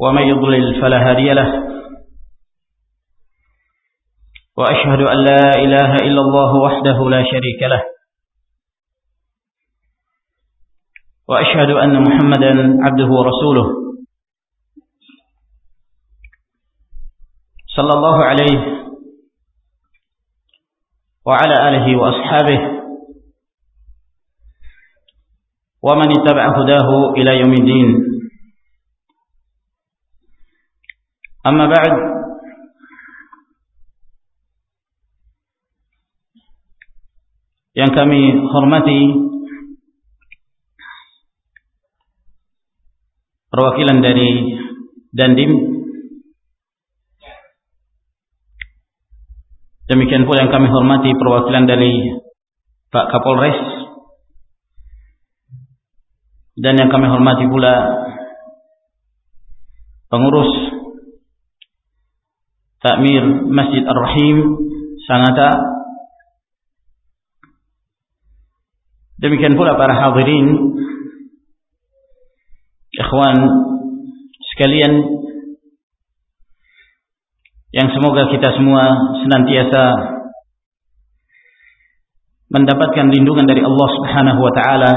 ومن يضلل فلا هادي له. وأشهد أن لا إله إلا الله وحده لا شريك له. وأشهد أن محمدا عبده ورسوله. صلى الله عليه وعلى آله وأصحابه. ومن اتبع هداه إلى يوم الدين. أما بعد yang kami hormati perwakilan dari Dandim demikian pula yang kami hormati perwakilan dari Pak Kapolres dan yang kami hormati pula pengurus Takmir Masjid Ar-Rahim. Sangatta demikian pula para hadirin. Ikhwan sekalian. Yang semoga kita semua senantiasa mendapatkan lindungan dari Allah Subhanahu wa taala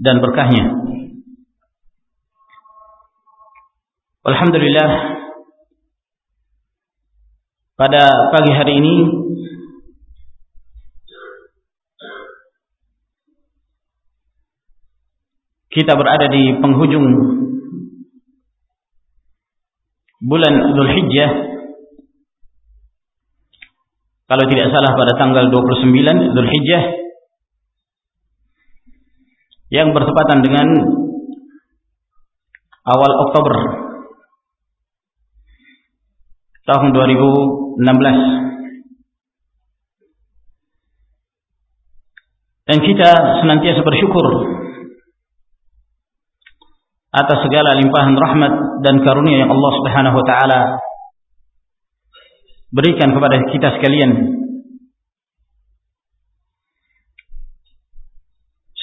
dan berkahnya. Alhamdulillah pada pagi hari ini kita berada di penghujung bulan Dhul Hijjah kalau tidak salah pada tanggal 29 Dhul Hijjah yang bertepatan dengan awal Oktober tahun 2016 dan kita senantiasa bersyukur atas segala limpahan rahmat dan karunia yang Allah Subhanahu wa taala berikan kepada kita sekalian.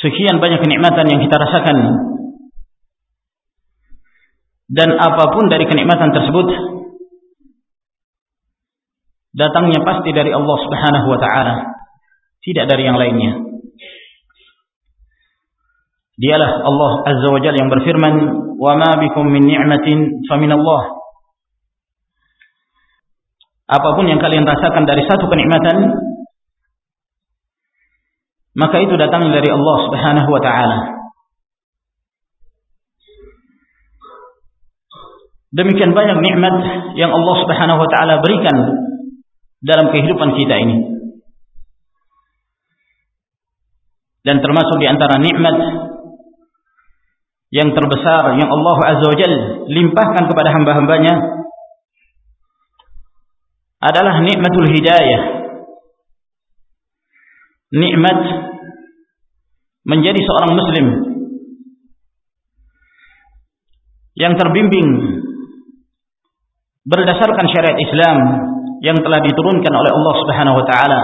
Sekian banyak kenikmatan yang kita rasakan. Dan apa pun dari kenikmatan tersebut datangnya pasti dari Allah Subhanahu wa taala, tidak dari yang lainnya. Dialah Allah Azza wa Jalla yang berfirman, "Wa ma bikum min ni'matin fa min Allah." Apa pun yang kalian rasakan dari satu kenikmatan, maka itu datang dari Allah Subhanahu wa taala. Demikian banyak nikmat yang Allah Subhanahu wa taala berikan dalam kehidupan kita ini. Dan termasuk di antara nikmat yang terbesar yang Allah Azza wa Jalla limpahkan kepada hamba-hambanya adalah nikmatul hidayah. Nikmat menjadi seorang muslim yang terbimbing berdasarkan syariat Islam yang telah diturunkan oleh Allah Subhanahu wa taala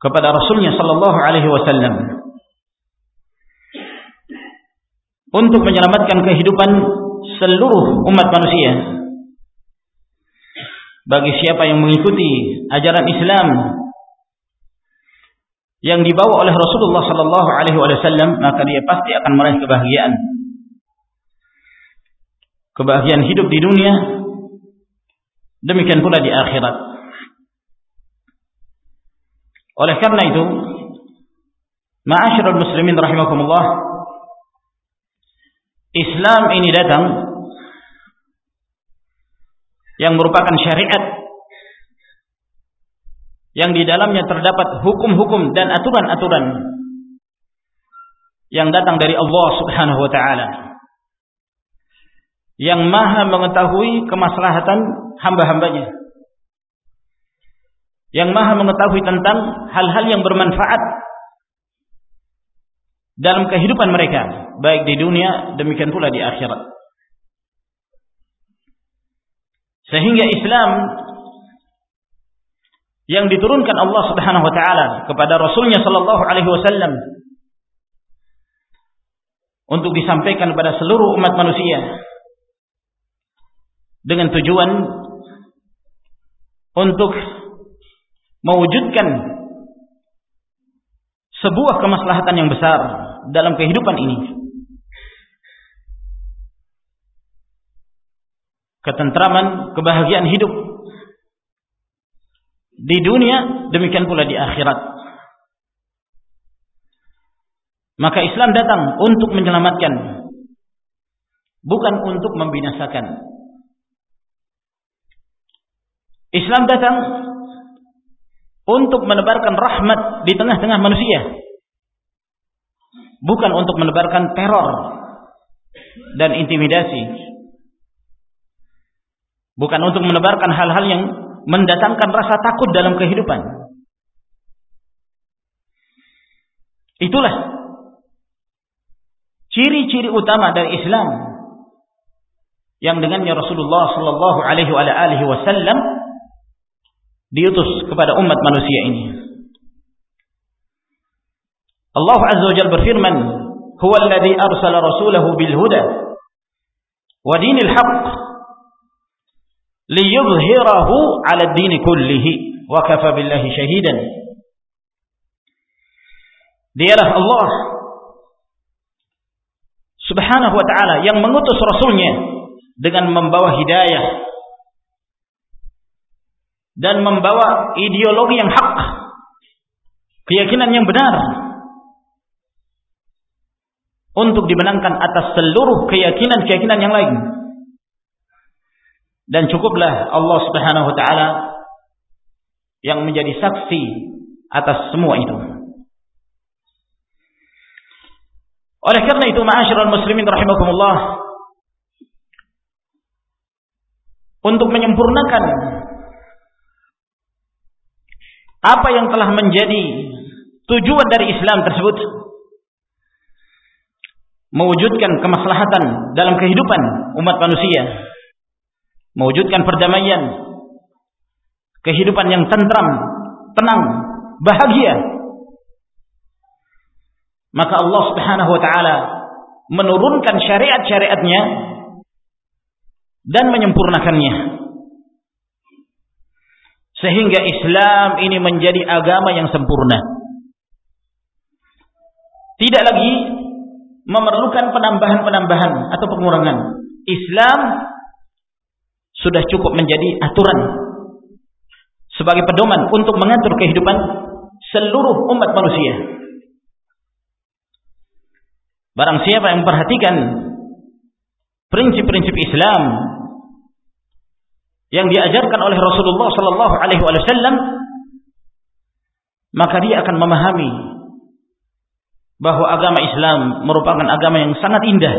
kepada Rasulnya sallallahu alaihi wasallam untuk menyelamatkan kehidupan seluruh umat manusia. Bagi siapa yang mengikuti ajaran Islam yang dibawa oleh Rasulullah sallallahu alaihi wasallam maka dia pasti akan meraih kebahagiaan. Kebahagiaan hidup di dunia demikian pula di akhirat. Oleh karena itu ma'asyiral muslimin rahimakumullah Islam ini datang yang merupakan syariat yang di dalamnya terdapat hukum-hukum dan aturan-aturan yang datang dari Allah Subhanahu wa taala yang maha mengetahui kemaslahatan hamba-hambanya. Yang maha mengetahui tentang hal-hal yang bermanfaat dalam kehidupan mereka baik di dunia demikian pula di akhirat. Sehingga Islam yang diturunkan Allah Subhanahu wa taala kepada Rasulnya sallallahu alaihi wasallam untuk disampaikan kepada seluruh umat manusia dengan tujuan untuk mewujudkan sebuah kemaslahatan yang besar dalam kehidupan ini. Ketentraman, kebahagiaan hidup di dunia demikian pula di akhirat maka Islam datang untuk menyelamatkan bukan untuk membinasakan Islam datang untuk menebarkan rahmat di tengah-tengah manusia bukan untuk menebarkan teror dan intimidasi bukan untuk menebarkan hal-hal yang mendatangkan rasa takut dalam kehidupan. Itulah ciri-ciri utama dari Islam yang dengannya Rasulullah sallallahu alaihi wasallam diutus kepada umat manusia ini. Allah Azza wa Jalla berfirman, "Huwa alladhi arsala rasulahu bil huda wa dinil haqq liyudhhirahu 'ala ad-din kullihi wa kafa billahi shahidan Dialah Allah Subhanahu wa taala yang mengutus rasulnya dengan membawa hidayah dan membawa ideologi yang hak keyakinan yang benar untuk dimenangkan atas seluruh keyakinan-keyakinan yang lain dan cukuplah Allah Subhanahu wa taala yang menjadi saksi atas semua itu. Oleh karena itu, ma'asyiral muslimin rahimakumullah, untuk menyempurnakan apa yang telah menjadi tujuan dari Islam tersebut, mewujudkan kemaslahatan dalam kehidupan umat manusia mewujudkan perdamaian, kehidupan yang tentram, tenang, bahagia. Maka Allah Subhanahu wa taala menurunkan syariat-syariatnya dan menyempurnakannya. Sehingga Islam ini menjadi agama yang sempurna. Tidak lagi memerlukan penambahan-penambahan atau pengurangan. Islam sudah cukup menjadi aturan sebagai pedoman untuk mengatur kehidupan seluruh umat manusia. Barang siapa yang memperhatikan prinsip-prinsip Islam yang diajarkan oleh Rasulullah sallallahu alaihi wasallam maka dia akan memahami bahwa agama Islam merupakan agama yang sangat indah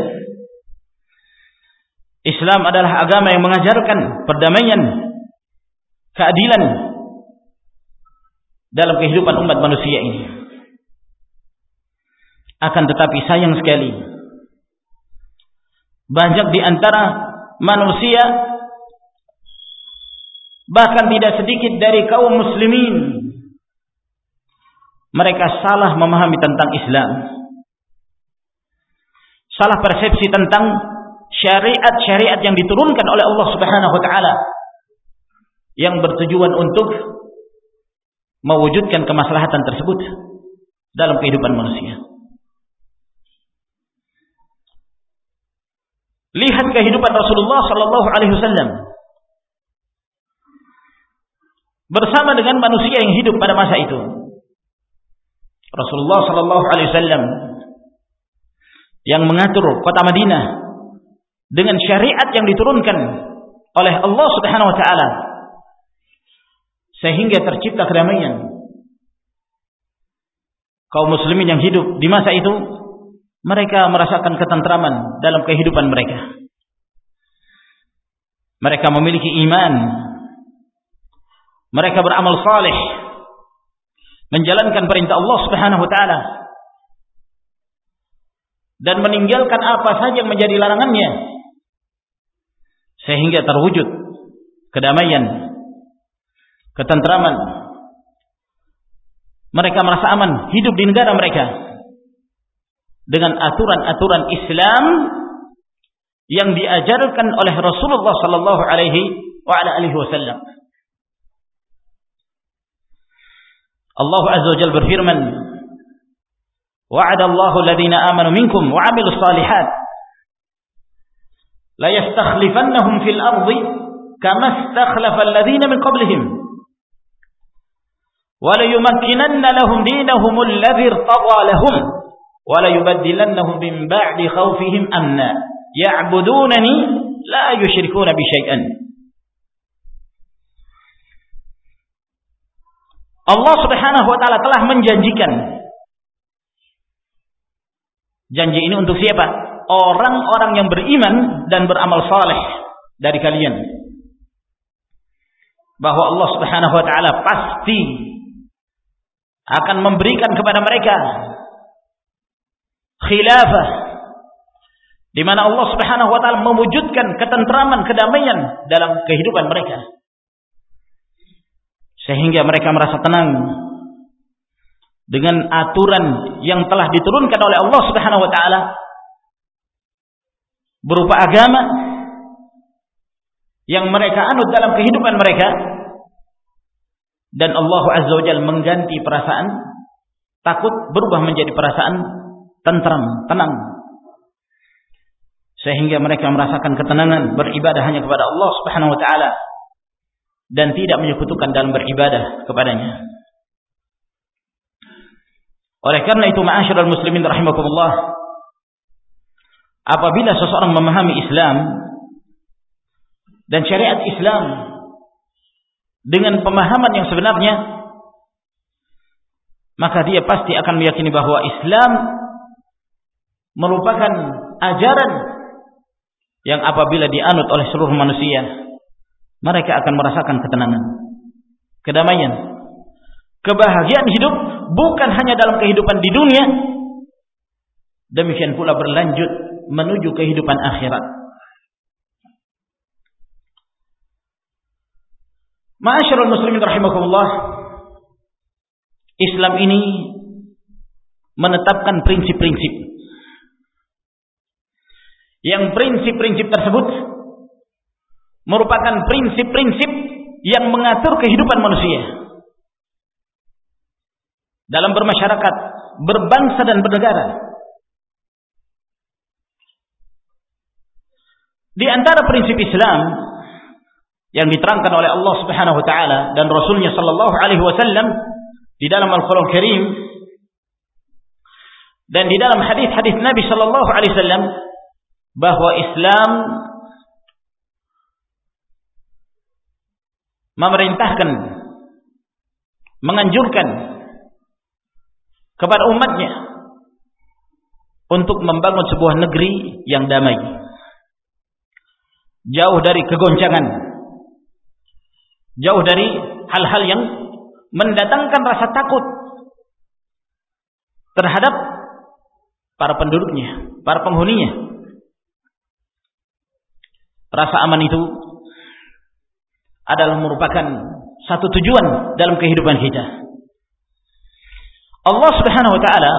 Islam adalah agama yang mengajarkan perdamaian, keadilan dalam kehidupan umat manusia ini. Akan tetapi sayang sekali banyak di antara manusia bahkan tidak sedikit dari kaum muslimin mereka salah memahami tentang Islam. Salah persepsi tentang syariat-syariat yang diturunkan oleh Allah Subhanahu wa taala yang bertujuan untuk mewujudkan kemaslahatan tersebut dalam kehidupan manusia. Lihat kehidupan Rasulullah sallallahu alaihi wasallam bersama dengan manusia yang hidup pada masa itu. Rasulullah sallallahu alaihi wasallam yang mengatur kota Madinah dengan syariat yang diturunkan oleh Allah Subhanahu wa taala sehingga tercipta kedamaian. Kaum muslimin yang hidup di masa itu mereka merasakan ketentraman dalam kehidupan mereka. mereka memiliki iman mereka beramal saleh menjalankan perintah Allah Subhanahu wa taala. Dan meninggalkan apa saja yang menjadi larangannya. Sehingga terwujud kedamaian ketentraman. Mereka merasa aman hidup di negara mereka. Dengan aturan-aturan Islam yang diajarkan oleh Rasulullah sallallahu alaihi wa ala alihi wasallam. Allah azza wa jalla berfirman, "Wa'ada Allahu alladhina amanu minkum wa 'amilus salihat la yastakhlifannahum fil ardi kama istakhlafa alladhina min qablihim wa la yumakkinanna lahum dinahum alladhi irtadha lahum wa la yubaddilannahum min ba'di khawfihim amna." ya'budunani la yusyrikuna bi syai'an. Allah Subhanahu wa taala telah menjanjikan janji ini untuk siapa? Orang-orang yang beriman dan beramal saleh dari kalian. Bahwa Allah Subhanahu wa taala pasti akan memberikan kepada mereka khilafah di mana Allah Subhanahu wa taala mewujudkan ketentraman, kedamaian dalam kehidupan mereka. Sehingga mereka merasa tenang dengan aturan yang telah diturunkan oleh Allah Subhanahu wa taala berupa agama yang mereka anut dalam kehidupan mereka. Dan Allah Azza wa Jalla mengganti perasaan takut berubah menjadi perasaan tentram, tenang. Sehingga mereka merasakan ketenangan beribadah hanya kepada Allah Subhanahu wa taala dan tidak menyekutukan dalam beribadah kepadanya. Oleh karena itu ma'asyiral muslimin rahimakumullah apabila seseorang memahami Islam dan syariat Islam dengan pemahaman yang sebenarnya maka dia pasti akan meyakini bahwa Islam merupakan ajaran yang apabila dianut oleh seluruh manusia mereka akan merasakan ketenangan kedamaian. Kebahagiaan hidup bukan hanya dalam kehidupan di dunia. Demikian pula berlanjut menuju kehidupan akhirat. Ma'asyiral muslimin rahimakumullah Islam ini menetapkan prinsip-prinsip. Yang prinsip-prinsip tersebut merupakan prinsip-prinsip yang mengatur kehidupan manusia dalam bermasyarakat, berbangsa dan bernegara. Di antara prinsip Islam yang diterangkan oleh Allah Subhanahu wa taala dan Rasulnya sallallahu alaihi wasallam di dalam Al-Qur'an Karim dan di dalam hadis-hadis Nabi sallallahu alaihi wasallam bahwa Islam memerintahkan menganjurkan kepada umatnya untuk membangun sebuah negeri yang damai. Jauh dari kegoncangan. Jauh dari hal-hal yang mendatangkan rasa takut terhadap para penduduknya, para penghuninya. Rasa aman itu adalah merupakan satu tujuan dalam kehidupan kita. Allah Subhanahu wa taala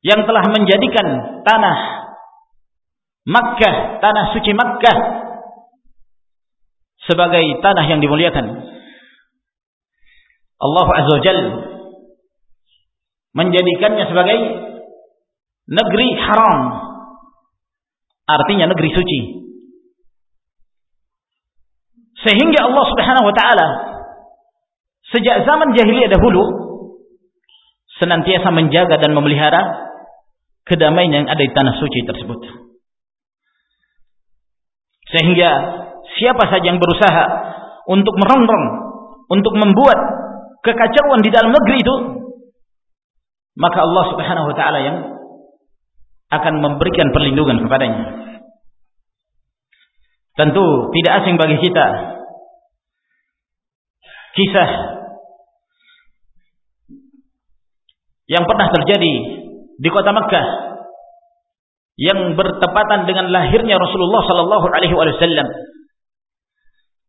yang telah menjadikan tanah Makkah, tanah suci Makkah sebagai tanah yang dimuliakan. Allah Azza wa menjadikannya sebagai negeri haram artinya negeri suci. Sehingga Allah Subhanahu wa taala sejak zaman jahiliyah dahulu senantiasa menjaga dan memelihara kedamaian yang ada di tanah suci tersebut. Sehingga siapa saja yang berusaha untuk merongrong, untuk membuat kekacauan di dalam negeri itu, maka Allah Subhanahu wa taala yang akan memberikan perlindungan kepadanya. Tentu tidak asing bagi kita kisah yang pernah terjadi di kota Makkah yang bertepatan dengan lahirnya Rasulullah sallallahu alaihi wasallam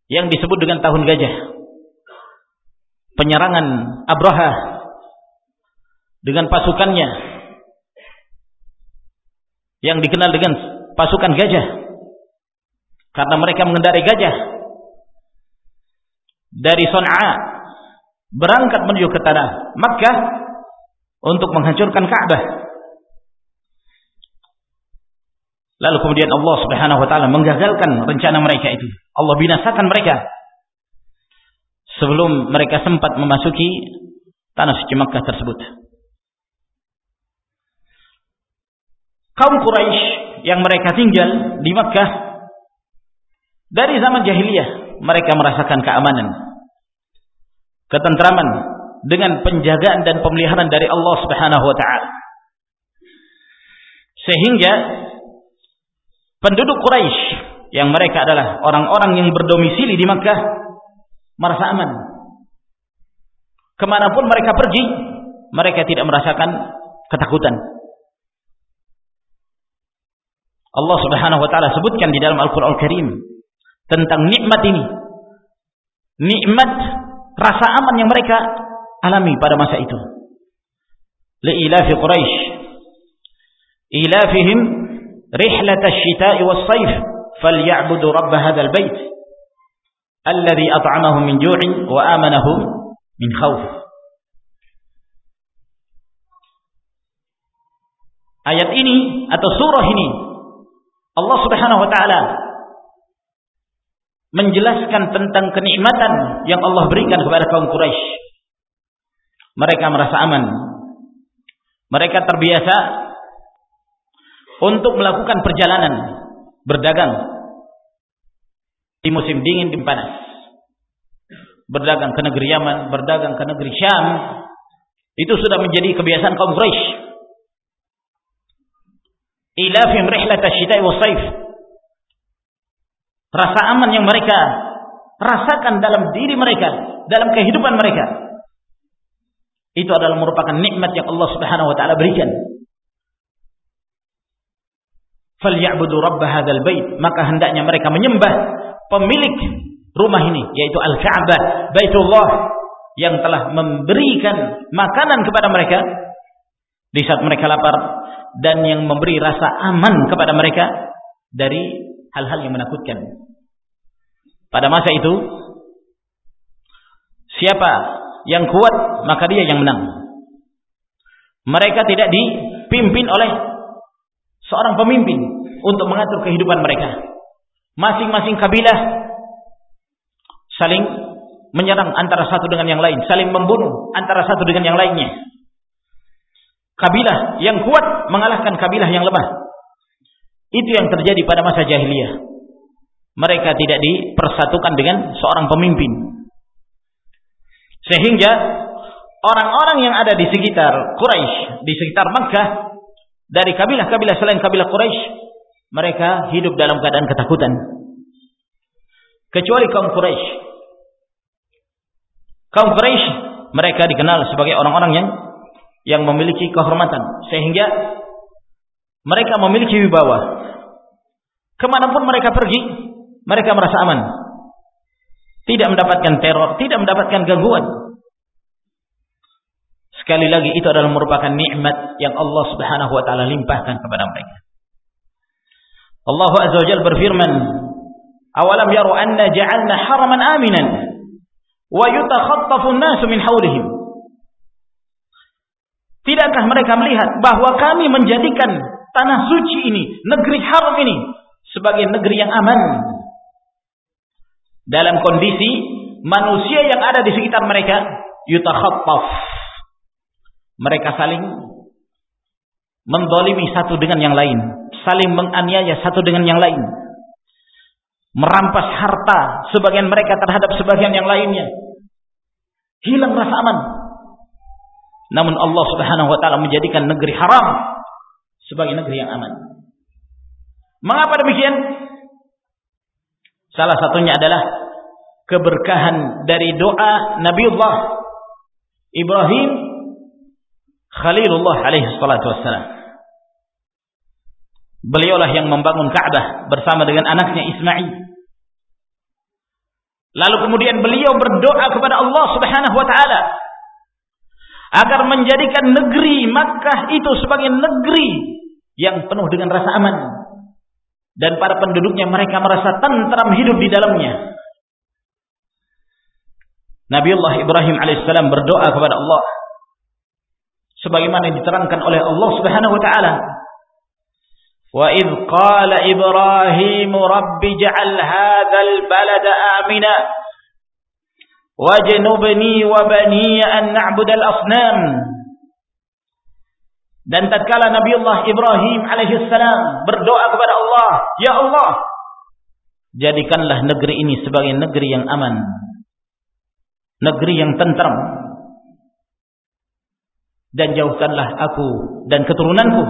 yang disebut dengan tahun gajah. Penyerangan Abraha dengan pasukannya yang dikenal dengan pasukan gajah karena mereka mengendarai gajah dari Son'a berangkat menuju ke tanah Makkah untuk menghancurkan Ka'bah. Lalu kemudian Allah Subhanahu wa taala menggagalkan rencana mereka itu. Allah binasakan mereka sebelum mereka sempat memasuki tanah suci Makkah tersebut. Kaum Quraisy yang mereka tinggal di Makkah dari zaman jahiliyah mereka merasakan keamanan, ketentraman dengan penjagaan dan pemeliharaan dari Allah Subhanahu wa taala. Sehingga penduduk Quraisy yang mereka adalah orang-orang yang berdomisili di Makkah merasa aman. Ke mana pun mereka pergi, mereka tidak merasakan ketakutan. Allah Subhanahu wa taala sebutkan di dalam Al-Qur'an Al Karim tentang nikmat ini. Nikmat rasa aman yang mereka alami pada masa itu. Li'ilafi Quraisy ilafihim rihlat asy-syita'i was-sayf falyabudu rabb hadzal bait alladhi at'amahum min ju'in wa amanahum min. Ayat ini atau surah ini Allah Subhanahu wa taala menjelaskan tentang kenikmatan yang Allah berikan kepada kaum Quraisy. Mereka merasa aman. Mereka terbiasa untuk melakukan perjalanan berdagang di musim dingin di panas. Berdagang ke negeri Yaman, berdagang ke negeri Syam, itu sudah menjadi kebiasaan kaum Quraisy ilafim rihlat asyita'i wasaif rasa aman yang mereka rasakan dalam diri mereka dalam kehidupan mereka. Itu adalah merupakan nikmat yang Allah Subhanahu wa taala berikan. Falyabudu rabb hadzal bait. Maka hendaknya mereka menyembah pemilik rumah ini yaitu Al-Ka'bah Baitullah yang telah memberikan makanan kepada mereka. Di saat mereka lapar dan yang memberi rasa aman kepada mereka dari hal-hal yang menakutkan. Pada masa itu siapa yang kuat maka dia yang menang. Mereka tidak dipimpin oleh seorang pemimpin untuk mengatur kehidupan mereka. Masing-masing kabilah saling menyerang antara satu dengan yang lain, saling membunuh antara satu dengan yang lainnya kabilah yang kuat mengalahkan kabilah yang lemah. Itu yang terjadi pada masa jahiliyah. Mereka tidak dipersatukan dengan seorang pemimpin. Sehingga orang-orang yang ada di sekitar Quraisy, di sekitar Makkah, dari kabilah-kabilah selain kabilah Quraisy, mereka hidup dalam keadaan ketakutan. Kecuali kaum Quraisy. Kaum Quraisy mereka dikenal sebagai orang-orang yang yang memiliki kehormatan sehingga mereka memiliki wibawa. Ke mana pun mereka pergi mereka merasa aman. Tidak mendapatkan teror tidak mendapatkan gangguan. Sekali lagi itu adalah merupakan nikmat yang Allah Subhanahu wa taala limpahkan kepada mereka. Allah Azza wa berfirman awalam yaru anna ja'alna haraman aminan wa yutakhattafu an-nasu min hawlihim? Tidakkah mereka melihat bahwa kami menjadikan tanah suci ini, negeri haram ini sebagai negeri yang aman? Dalam kondisi manusia yang ada di sekitar mereka yutakhattaf. Mereka saling mendolimi satu dengan yang lain, saling menganiaya satu dengan yang lain. Merampas harta sebagian mereka terhadap sebagian yang lainnya. Hilang rasa aman, namun Allah Subhanahu wa taala menjadikan negeri haram sebagai negeri yang aman. Mengapa demikian? Salah satunya adalah keberkahan dari doa Nabiullah Ibrahim Khalilullah alaihi salatu wassalam. Beliaulah yang membangun Ka'bah bersama dengan anaknya Ismail. Lalu kemudian beliau berdoa kepada Allah Subhanahu wa taala agar menjadikan negeri Makkah itu sebagai negeri yang penuh dengan rasa aman dan para penduduknya mereka merasa tentram hidup di dalamnya. Nabiullah Ibrahim alaihissalam berdoa kepada Allah sebagaimana diterangkan oleh Allah Subhanahu wa taala. Wa idh qala Ibrahim rabbi ja'al hadzal balada amina wajnubni wa bani an na'budal asnam. Dan tatkala Nabiullah Ibrahim alaihissalam berdoa kepada Allah, "Ya Allah, jadikanlah negeri ini sebagai negeri yang aman." negeri yang tentram dan jauhkanlah aku dan keturunanku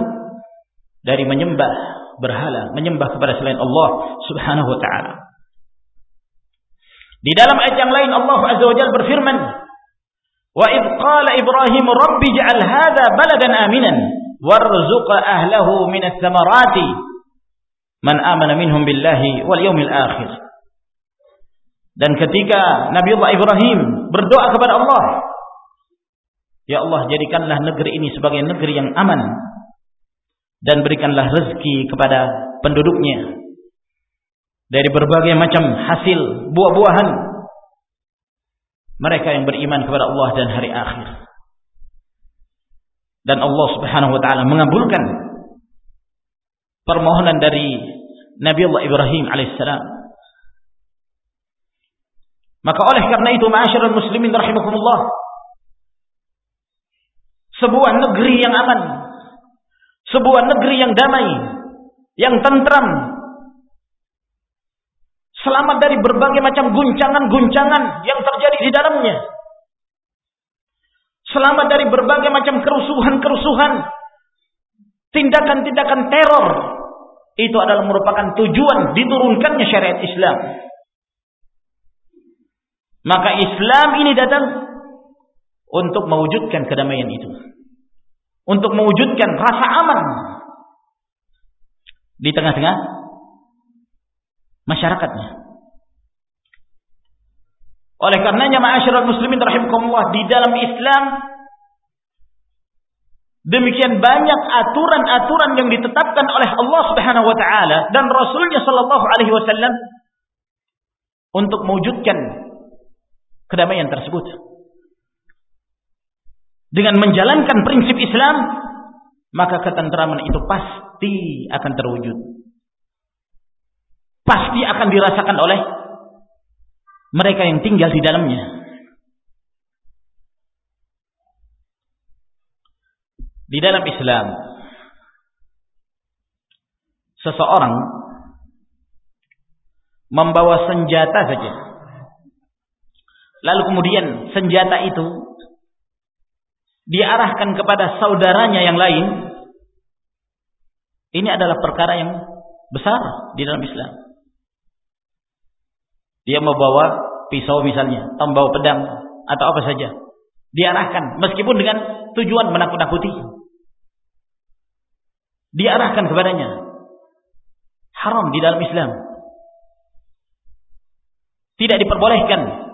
dari menyembah berhala, menyembah kepada selain Allah Subhanahu wa taala. Di dalam ayat yang lain Allah Azza wa Jalla berfirman, "Wa id qala Ibrahim rabbi ij'al hadha baladan aminan warzuq ahlahu min ats-tsamarati man amana minhum billahi wal yawmil akhir." Dan ketika Nabi Allah Ibrahim berdoa kepada Allah, Ya Allah jadikanlah negeri ini sebagai negeri yang aman dan berikanlah rezeki kepada penduduknya dari berbagai macam hasil buah-buahan mereka yang beriman kepada Allah dan hari akhir. Dan Allah Subhanahu wa taala mengabulkan permohonan dari Nabi Allah Ibrahim alaihissalam maka oleh karena itu ma'asyiral muslimin rahimakumullah sebuah negeri yang aman, sebuah negeri yang damai, yang tentram, selamat dari berbagai macam guncangan-guncangan yang terjadi di dalamnya. Selamat dari berbagai macam kerusuhan-kerusuhan, tindakan-tindakan teror. Itu adalah merupakan tujuan diturunkannya syariat Islam. Maka Islam ini datang untuk mewujudkan kedamaian itu. Untuk mewujudkan rasa aman di tengah-tengah masyarakatnya. Oleh karenanya ma'asyiral muslimin rahimakumullah di dalam Islam demikian banyak aturan-aturan yang ditetapkan oleh Allah Subhanahu wa taala dan Rasulnya sallallahu alaihi wasallam untuk mewujudkan kedamaian tersebut. Dengan menjalankan prinsip Islam, maka ketentraman itu pasti akan terwujud. Pasti akan dirasakan oleh mereka yang tinggal di dalamnya. Di dalam Islam, seseorang membawa senjata saja Lalu kemudian senjata itu diarahkan kepada saudaranya yang lain. Ini adalah perkara yang besar di dalam Islam. Dia membawa pisau misalnya, membawa pedang atau apa saja. Diarahkan meskipun dengan tujuan menakut-nakuti. Diarahkan kepadanya. Haram di dalam Islam. Tidak diperbolehkan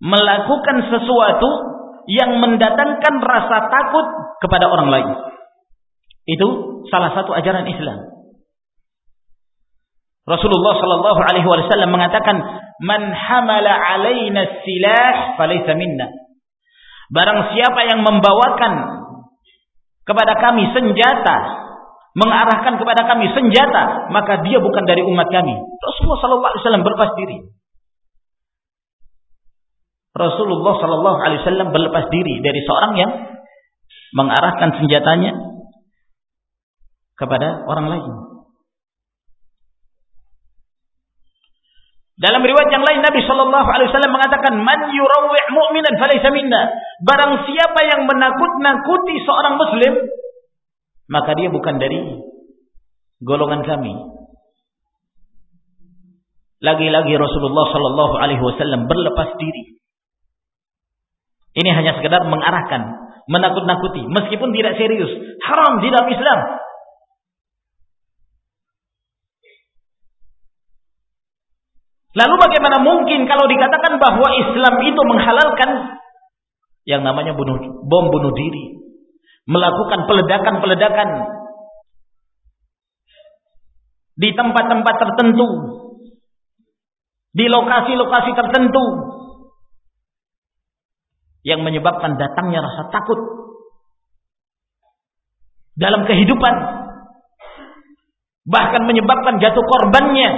melakukan sesuatu yang mendatangkan rasa takut kepada orang lain. Itu salah satu ajaran Islam. Rasulullah sallallahu alaihi wasallam mengatakan, "Man hamala alaina silah falaysa minna." Barang siapa yang membawakan kepada kami senjata, mengarahkan kepada kami senjata, maka dia bukan dari umat kami. Rasulullah sallallahu alaihi wasallam berlepas diri. Rasulullah Shallallahu Alaihi Wasallam berlepas diri dari seorang yang mengarahkan senjatanya kepada orang lain. Dalam riwayat yang lain Nabi Shallallahu Alaihi Wasallam mengatakan, "Man mu'minan minna." Barang siapa yang menakut-nakuti seorang Muslim, maka dia bukan dari golongan kami. Lagi-lagi Rasulullah Shallallahu Alaihi Wasallam berlepas diri. Ini hanya sekedar mengarahkan, menakut-nakuti, meskipun tidak serius. Haram di dalam Islam. Lalu bagaimana mungkin kalau dikatakan bahwa Islam itu menghalalkan yang namanya bunuh, bom bunuh diri, melakukan peledakan-peledakan di tempat-tempat tertentu, di lokasi-lokasi tertentu yang menyebabkan datangnya rasa takut dalam kehidupan bahkan menyebabkan jatuh korbannya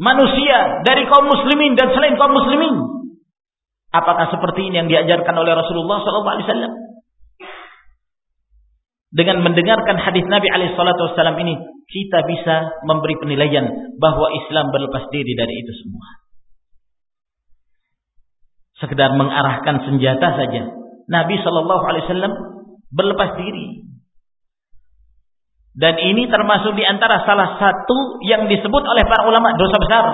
manusia dari kaum muslimin dan selain kaum muslimin. Apakah seperti ini yang diajarkan oleh Rasulullah SAW? Dengan mendengarkan hadis Nabi SAW ini, kita bisa memberi penilaian bahwa Islam berlepas diri dari itu semua. Sekedar mengarahkan senjata saja. Nabi SAW berlepas diri dan ini termasuk di antara salah satu yang disebut oleh para ulama dosa besar.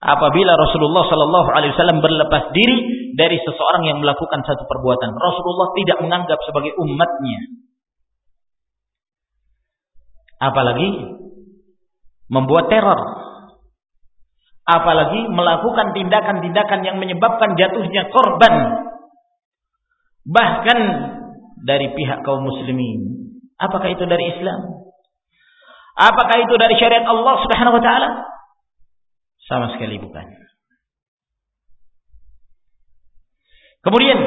Apabila Rasulullah Shallallahu Alaihi Wasallam berlepas diri dari seseorang yang melakukan satu perbuatan, Rasulullah tidak menganggap sebagai umatnya. Apalagi membuat teror. Apalagi melakukan tindakan-tindakan yang menyebabkan jatuhnya korban. Bahkan dari pihak kaum muslimin Apakah itu dari Islam? Apakah itu dari syariat Allah Subhanahu wa taala? Sama sekali bukan. Kemudian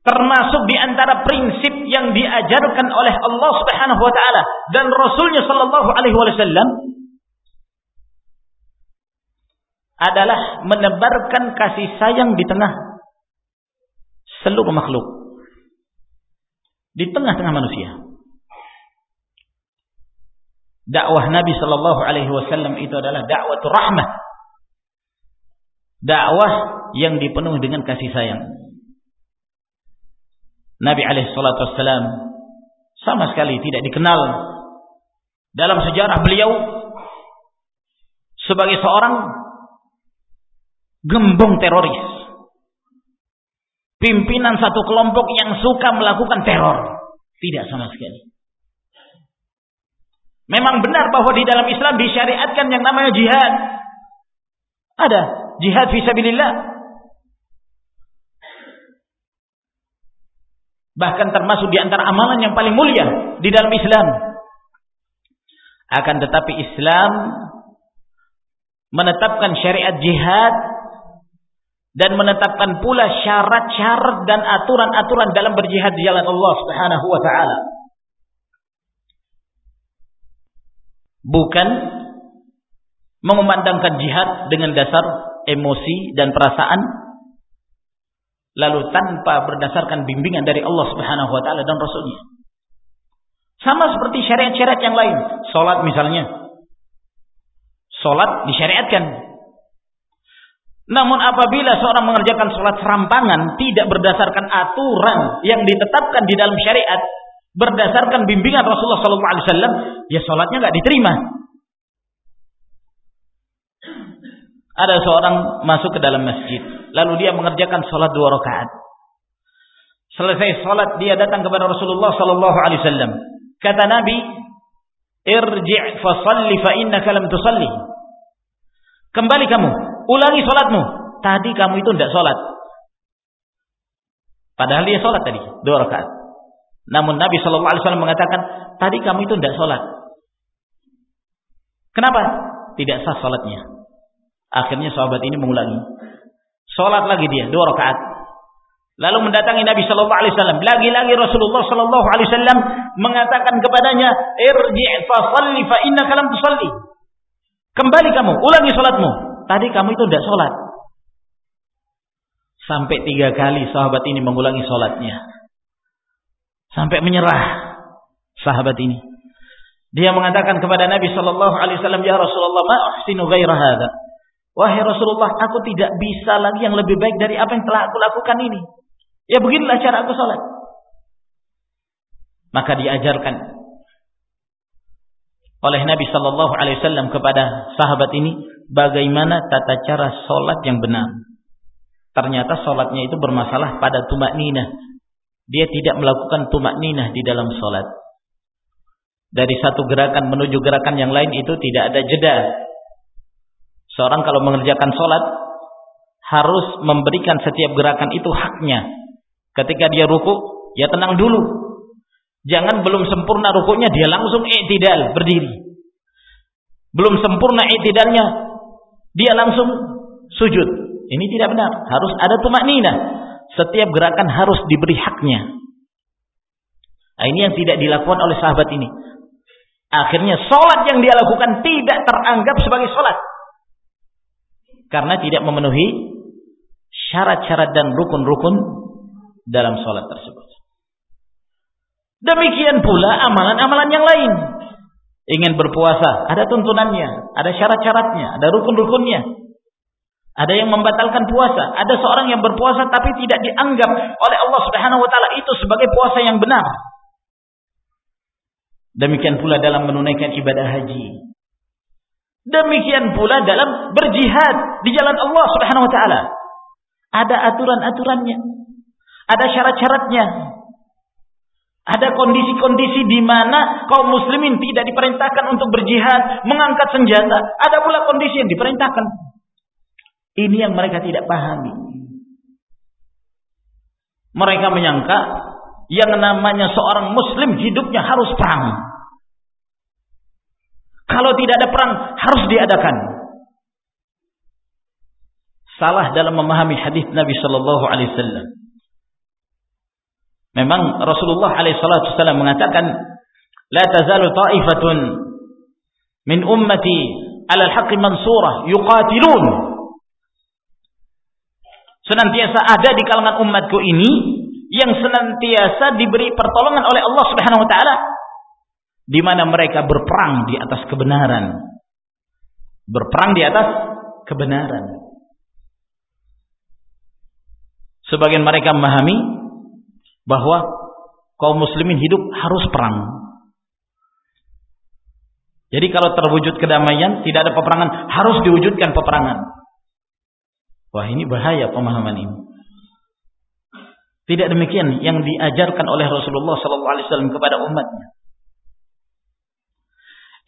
termasuk di antara prinsip yang diajarkan oleh Allah Subhanahu wa taala dan Rasulnya sallallahu alaihi wasallam adalah menebarkan kasih sayang di tengah seluruh makhluk di tengah-tengah manusia. Dakwah Nabi Shallallahu Alaihi Wasallam itu adalah dakwah rahmah, dakwah yang dipenuhi dengan kasih sayang. Nabi Alaihi Wasallam sama sekali tidak dikenal dalam sejarah beliau sebagai seorang gembong teroris pimpinan satu kelompok yang suka melakukan teror. Tidak sama sekali. Memang benar bahwa di dalam Islam disyariatkan yang namanya jihad. Ada jihad fisabilillah. Bahkan termasuk di antara amalan yang paling mulia di dalam Islam. Akan tetapi Islam menetapkan syariat jihad dan menetapkan pula syarat-syarat dan aturan-aturan dalam berjihad di jalan Allah Subhanahu wa taala. Bukan mengumandangkan jihad dengan dasar emosi dan perasaan lalu tanpa berdasarkan bimbingan dari Allah Subhanahu wa taala dan rasulnya. Sama seperti syariat-syariat yang lain, salat misalnya. Salat disyariatkan namun apabila seorang mengerjakan sholat serampangan tidak berdasarkan aturan yang ditetapkan di dalam syariat, berdasarkan bimbingan Rasulullah SAW, ya sholatnya nggak diterima. Ada seorang masuk ke dalam masjid, lalu dia mengerjakan sholat dua rakaat. Selesai sholat dia datang kepada Rasulullah SAW. Kata Nabi, irji' fasalli fa innaka lam tusalli. Kembali kamu, ulangi sholatmu. Tadi kamu itu tidak sholat. Padahal dia sholat tadi, dua rakaat. Namun Nabi Shallallahu Alaihi Wasallam mengatakan, tadi kamu itu tidak sholat. Kenapa? Tidak sah sholatnya. Akhirnya sahabat ini mengulangi. Sholat lagi dia, dua rakaat. Lalu mendatangi Nabi Shallallahu Alaihi Wasallam. Lagi-lagi Rasulullah Shallallahu Alaihi Wasallam mengatakan kepadanya, irji' fa salli fa inna kalam tusalli. Kembali kamu, ulangi sholatmu. Tadi kamu itu tidak sholat. Sampai tiga kali sahabat ini mengulangi sholatnya. Sampai menyerah sahabat ini. Dia mengatakan kepada Nabi Shallallahu Alaihi Wasallam, Ya Rasulullah, hadha. Wahai Rasulullah, aku tidak bisa lagi yang lebih baik dari apa yang telah aku lakukan ini. Ya beginilah cara aku sholat. Maka diajarkan oleh Nabi sallallahu alaihi wasallam kepada sahabat ini bagaimana tata cara salat yang benar. Ternyata salatnya itu bermasalah pada tumak ninah. Dia tidak melakukan tumak ninah di dalam salat. Dari satu gerakan menuju gerakan yang lain itu tidak ada jeda. Seorang kalau mengerjakan salat harus memberikan setiap gerakan itu haknya. Ketika dia ruku, ya tenang dulu. Jangan belum sempurna rukuknya dia langsung i'tidal berdiri. Belum sempurna i'tidalnya dia langsung sujud. Ini tidak benar. Harus ada tumakninah. Setiap gerakan harus diberi haknya. Nah, ini yang tidak dilakukan oleh sahabat ini. Akhirnya sholat yang dia lakukan tidak teranggap sebagai sholat. Karena tidak memenuhi syarat-syarat dan rukun-rukun dalam sholat tersebut. Demikian pula amalan-amalan yang lain. Ingin berpuasa, ada tuntunannya, ada syarat-syaratnya, ada rukun-rukunnya. Ada yang membatalkan puasa, ada seorang yang berpuasa tapi tidak dianggap oleh Allah Subhanahu wa taala itu sebagai puasa yang benar. Demikian pula dalam menunaikan ibadah haji. Demikian pula dalam berjihad di jalan Allah Subhanahu wa taala. Ada aturan-aturannya. Ada syarat-syaratnya. Ada kondisi-kondisi di mana kaum muslimin tidak diperintahkan untuk berjihad, mengangkat senjata. Ada pula kondisi yang diperintahkan. Ini yang mereka tidak pahami. Mereka menyangka yang namanya seorang muslim hidupnya harus perang. Kalau tidak ada perang harus diadakan. Salah dalam memahami hadis Nabi sallallahu alaihi wasallam. Memang Rasulullah alaihi mengatakan la tazalu ta'ifatun min ummati 'ala al-haqqi mansurah yuqatilun. Senantiasa ada di kalangan umatku ini yang senantiasa diberi pertolongan oleh Allah Subhanahu wa taala di mana mereka berperang di atas kebenaran. Berperang di atas kebenaran. Sebagian mereka memahami bahwa kaum muslimin hidup harus perang. Jadi kalau terwujud kedamaian, tidak ada peperangan, harus diwujudkan peperangan. Wah ini bahaya pemahaman ini. Tidak demikian yang diajarkan oleh Rasulullah SAW kepada umatnya.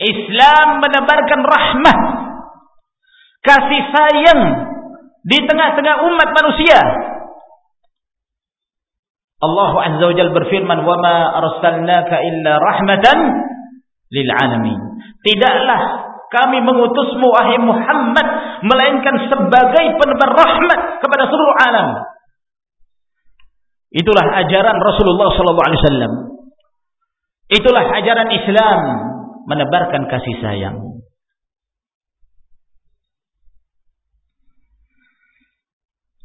Islam menebarkan rahmah, kasih sayang di tengah-tengah umat manusia Allah Azza wa Jalla berfirman, "Wa ma arsalnaka illa rahmatan lil alamin." Tidaklah kami mengutusmu wahai Muhammad melainkan sebagai penebar rahmat kepada seluruh alam. Itulah ajaran Rasulullah sallallahu alaihi wasallam. Itulah ajaran Islam menebarkan kasih sayang.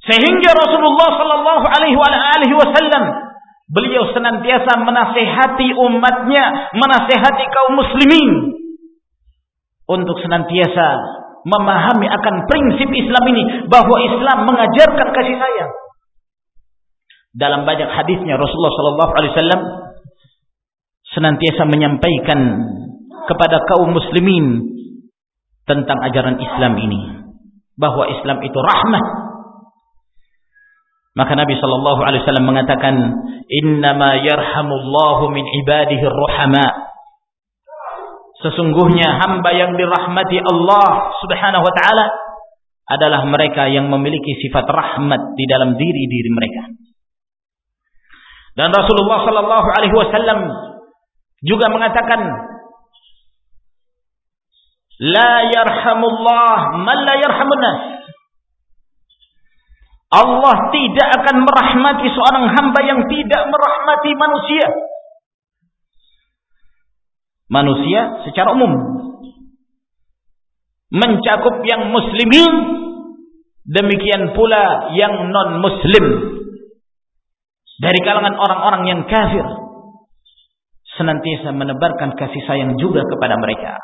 Sehingga Rasulullah sallallahu alaihi wasallam beliau senantiasa menasehati umatnya, menasehati kaum muslimin untuk senantiasa memahami akan prinsip Islam ini bahwa Islam mengajarkan kasih sayang. Dalam banyak hadisnya Rasulullah sallallahu alaihi wasallam senantiasa menyampaikan kepada kaum muslimin tentang ajaran Islam ini bahwa Islam itu rahmat maka Nabi sallallahu alaihi wasallam mengatakan, "Innama yarhamullahu min ibadihi ruhama." Sesungguhnya hamba yang dirahmati Allah Subhanahu wa taala adalah mereka yang memiliki sifat rahmat di dalam diri-diri mereka. Dan Rasulullah sallallahu alaihi wasallam juga mengatakan, "La yarhamullah man la yarhamun nas." Allah tidak akan merahmati seorang hamba yang tidak merahmati manusia. Manusia secara umum mencakup yang muslimin demikian pula yang non muslim dari kalangan orang-orang yang kafir senantiasa menebarkan kasih sayang juga kepada mereka.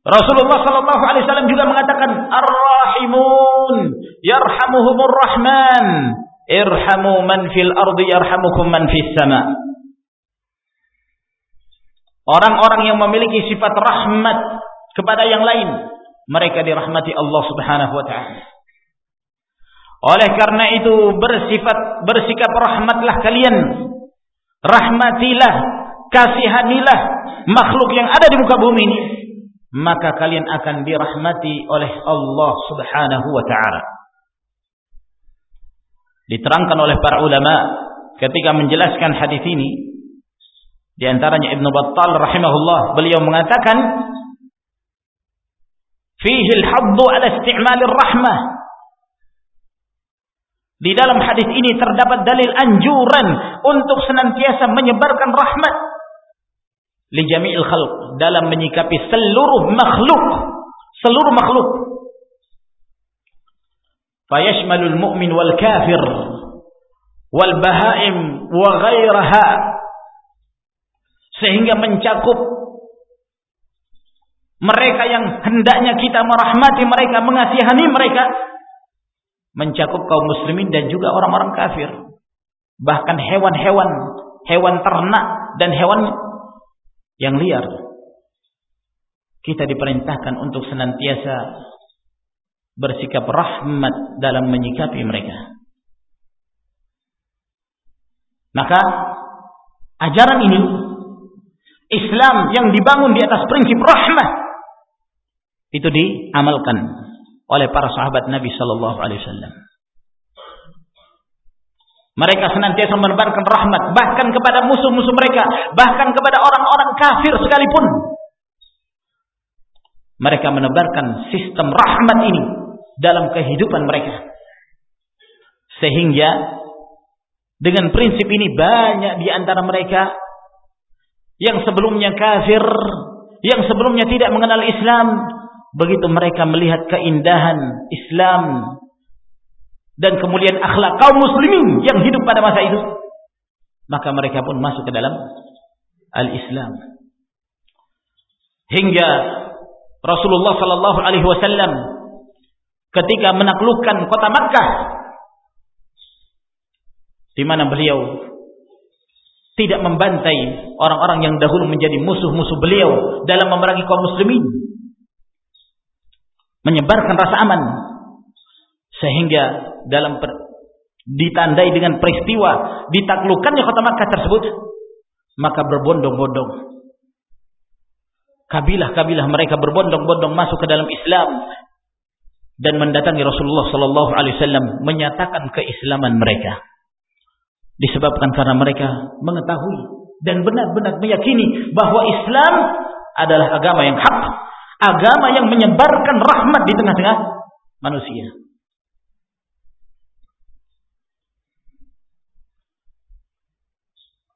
Rasulullah sallallahu alaihi wasallam juga mengatakan ar-rahimun yarhamuhumur rahman irhamu man fil ardi yarhamukum man fis sama. Orang-orang yang memiliki sifat rahmat kepada yang lain, mereka dirahmati Allah Subhanahu wa taala. Oleh karena itu bersifat bersikap rahmatlah kalian. Rahmatilah, kasihanilah makhluk yang ada di muka bumi ini. Maka kalian akan dirahmati oleh Allah Subhanahu wa taala. Diterangkan oleh para ulama ketika menjelaskan hadis ini di antaranya Ibnu Battal rahimahullah beliau mengatakan fihi al-haddu ala isti'mal ar-rahmah di dalam hadis ini terdapat dalil anjuran untuk senantiasa menyebarkan rahmat li jami'il khalq dalam menyikapi seluruh makhluk seluruh makhluk fayashmalul mu'min wal kafir wal bahaim wa ghairaha sehingga mencakup mereka yang hendaknya kita merahmati mereka, mengasihani mereka, mencakup kaum muslimin dan juga orang-orang kafir. Bahkan hewan-hewan, hewan ternak dan hewan yang liar. Kita diperintahkan untuk senantiasa bersikap rahmat dalam menyikapi mereka. Maka ajaran ini Islam yang dibangun di atas prinsip rahmat itu diamalkan oleh para sahabat Nabi sallallahu alaihi wasallam. Mereka senantiasa menebarkan rahmat bahkan kepada musuh-musuh mereka, bahkan kepada orang-orang kafir sekalipun. Mereka menebarkan sistem rahmat ini dalam kehidupan mereka. Sehingga dengan prinsip ini banyak di antara mereka yang sebelumnya kafir, yang sebelumnya tidak mengenal Islam, begitu mereka melihat keindahan Islam dan kemudian akhlak kaum muslimin yang hidup pada masa itu, maka mereka pun masuk ke dalam al-Islam. Hingga Rasulullah sallallahu alaihi wasallam ketika menaklukkan kota Makkah di mana beliau tidak membantai orang-orang yang dahulu menjadi musuh-musuh beliau dalam memerangi kaum muslimin menyebarkan rasa aman sehingga dalam per, ditandai dengan peristiwa ditaklukkannya kota Makkah tersebut maka berbondong-bondong. Kabilah-kabilah mereka berbondong-bondong masuk ke dalam Islam. Dan mendatangi Rasulullah sallallahu alaihi wasallam menyatakan keislaman mereka. Disebabkan karena mereka mengetahui dan benar-benar meyakini bahwa Islam adalah agama yang hak, agama yang menyebarkan rahmat di tengah-tengah manusia.